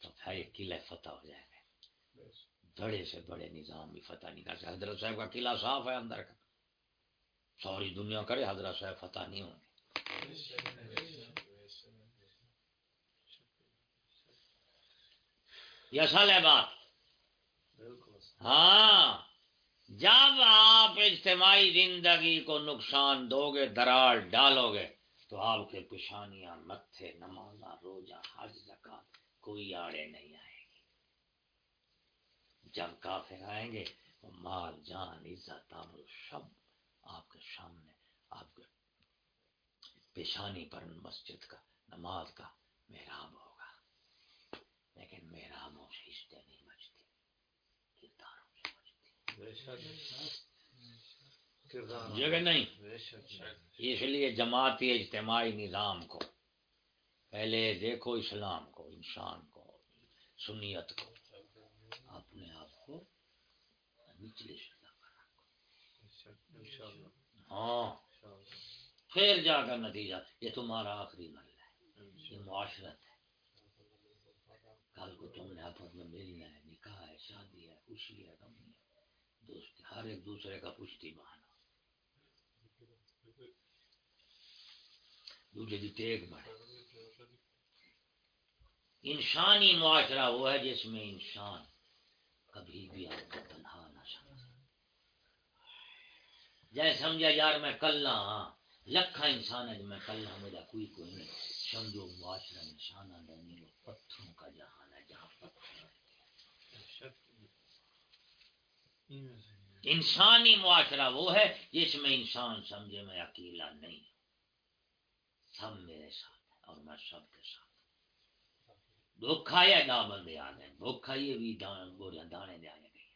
تو پھر یہ قلعہ فتح ہو جائے گا۔ بڑے سے بڑے نظام بھی فتح نہیں کر سکتے۔ حضرت صاحب کا قلعہ صاف ہے اندر کا۔ ساری دنیا کرے حضرت صاحب فتح نہیں ہوں گے۔ یہ اصل ہے بات۔ ہاں جب آپ اجتماعی زندگی کو نقصان دو گے درار ڈالو گے تو آپ کے پیشانیاں متھے نماز روزہ حج، زکات کوئی آڑے نہیں آئے گی۔ جب کافر آئیں گے وہ مال، جان، عزت آبر سب آپ کے سامنے، آپ کے پیشانی پر مسجد کا نماز کا محراب ہوگا۔ لیکن محرابوں سے رشتے نہیں بچتے کرداروں سے بچتے۔ جگہ نہیں۔ اس لیے جماعتی اجتماعی نظام کو پہلے دیکھو اسلام کو انسان کو سنیت کو۔ اپنے آپ کو نچلے ہاں۔ پھر جا کر نتیجہ، یہ تمہارا آخری مرل ہے۔ یہ معاشرت ہے۔ کل کو تم نے آپس میں ملنا ہے، نکاح ہے، شادی ہے، خوشی ہے، غمی ہے۔ دوست ہر ایک دوسرے کا پشتی بہانا دوسرے کی ٹیک بڑھے۔ انسانی معاشرہ وہ ہے جس میں انسان کبھی بھی آپ کو تنہا نہ سمجھ جائے سمجھا یار میں کل نہ ہاں لکھا انسان ہے جو میں کل ہوں میرا کوئی کوئی نہیں۔ سمجھو معاشرہ نشانہ نہیں، وہ پتھروں کا جہان ہے جہاں پتھر انسانی معاشرہ وہ ہے جس میں انسان سمجھے میں اکیلا نہیں۔ سب میرے ساتھ ہے اور میں سب کے ساتھ دکھ آیا دا بندے آ گئے دکھ آئیے بھی دان گوریاں دانے دے آنے گئی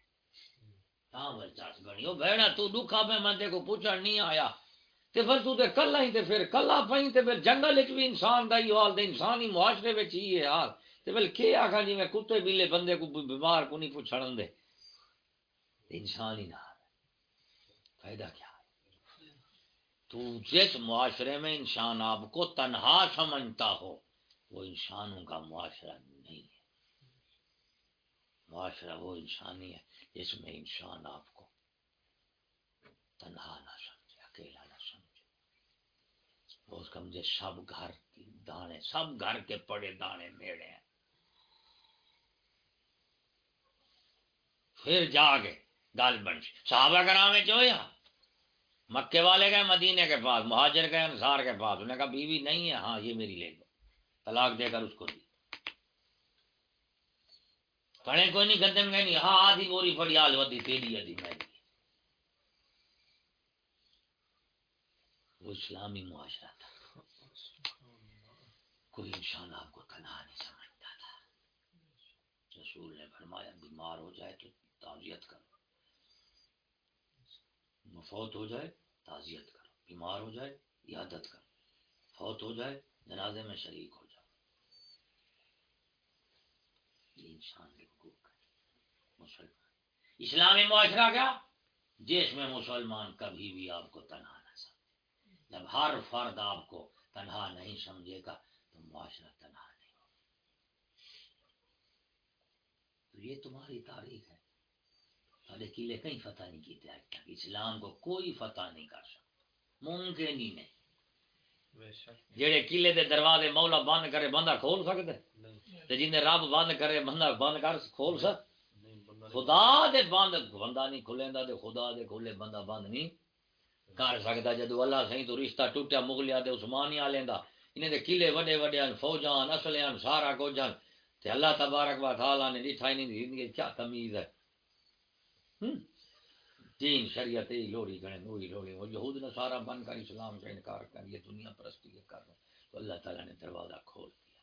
ہاں چاس بنی وہ بہنا تو دکھا میں مندے کو پوچھا نہیں آیا۔ تے پھر تو تے کلا ہی تے پھر کلا پئی تے پھر جنگل وچ بھی انسان دا ہی حال تے انسانی معاشرے وچ ہی ہے حال۔ تے پھر کے آکھا جی میں کتے بیلے بندے کو بیمار کو نہیں پوچھڑن دے؟ انسان ہی نہ فائدہ کیا؟ ہے تو جس معاشرے میں انسان آپ کو تنہا سمجھتا ہو، وہ انسانوں کا معاشرہ نہیں ہے۔ معاشرہ وہ انسانی ہے جس میں انسان آپ کو تنہا نہ سمجھے۔ وہ سمجھے سب گھر کی دانے، سب گھر کے پڑے دانے میڑے ہیں۔ پھر جاگے گل بن صحابہ کرام میں یا مکے والے گئے مدینے کے پاس، مہاجر گئے، انصار کے پاس۔ انہیں کہا، بیوی نہیں ہے۔ ہاں یہ میری لے لو طلاق دے کر اس کو دی۔ کھڑے کوئی نہیں گندے میں نہیں۔ ہاں آدھی بوری پڑی آل ودی تیری، ادھی میں وہ اسلامی معاشرہ تھا۔ کوئی انسان آپ کو تنہا نہیں سمجھتا تھا۔ رسول نے فرمایا، بیمار ہو جائے تو تعزیت کرو۔ فوت ہو جائے، تعزیت کرو۔ بیمار ہو جائے، عیادت کرو۔ فوت ہو جائے، جنازے میں شریک ہو جائے یہ انسان کے حقوق ہے مسلمان۔ اسلامی معاشرہ کیا؟ جس میں مسلمان کبھی بھی آپ کو تنہا جب ہر فرد آپ کو تنہا نہیں سمجھے گا تو معاشرہ تنہا نہیں ہوگا۔ تو یہ تمہاری تاریخ ہے۔ سارے قلعے کہیں فتح نہیں کیتے آج تک اسلام کو کوئی فتح نہیں کر سکتا۔ ممکن ہی نہیں۔ جڑے قلعے دے دروازے مولا بند کرے بندہ کھول سکتے جن رب بند کرے بندہ بند کر کھول سک۔ خدا دے بند بندہ نہیں کھلے خدا دے کھلے بندہ بند نہیں کر سکتا جدو اللہ سی تو رشتہ ٹوٹیا مغلیا دے عثمانی والے دا انہیں دے قلعے وڈے وڈے فوجاں اصلیاں سارا کچھ تے اللہ تبارک و تعالی نے ڈٹھا نہیں زندگی کیا تمیز ہے۔ دین شریعت لوڑی گڑے نوری لوڑی۔ وہ یہود نے سارا بن کر اسلام کا انکار کر یہ دنیا پرستی کے کر۔ تو اللہ تعالیٰ نے دروازہ کھول دیا۔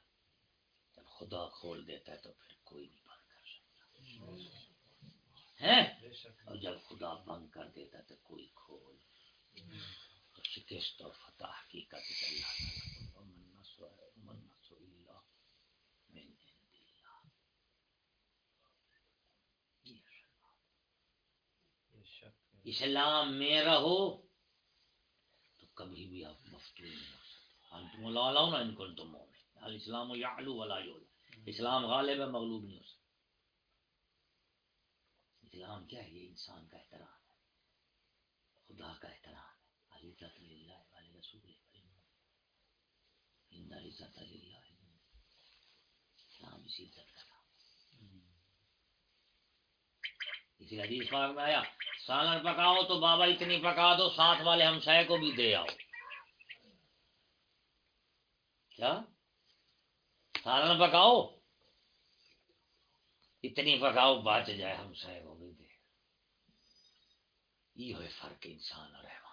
جب خدا کھول دیتا ہے تو پھر کوئی نہیں بند کر سکتا۔ ہے اور جب خدا بند کر دیتا ہے تو کوئی کھول شکست اور فتح حقیقت اللہ اسلام میں رہو تو کبھی بھی آپ مفتون نہیں ہو سکتے۔ ہاں، انتم لاؤ نا ان کو تم مومن ہاں، الاسلام یعلو ولا یعلو اسلام غالب ہے، مغلوب نہیں ہو سکتا۔ اسلام کیا ہے؟ یہ انسان کا احترام ہے، خدا کا احترام۔ عزت للہ والے رسول ان عزت للہ اسلام اسی عزت کا نام اسی حدیث پاک میں آیا سالن پکاؤ تو بابا اتنی پکا دو ساتھ والے ہم سائے کو بھی دے آؤ کیا سالن پکاؤ اتنی پکاؤ، بچ جائے ہم سائے کو بھی دے۔ یہ ہوئے فرق انسان اور ہے۔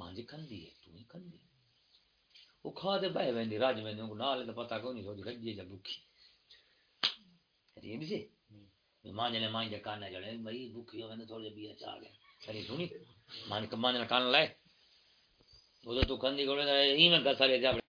مانج کندی ہے تو ہی کندی وہ کھا دے بہ ویندی راج ویندی کو نال تے پتہ کوئی نہیں سوچ رجی جا بھوکی ری سی مانج نے مانج کان جڑے بھائی بھوکی ہو ویندے تھوڑے بیا چا گئے سری سنی مان کے مانج کان لائے۔ وہ تو کندی کو ای میں گسا لے جا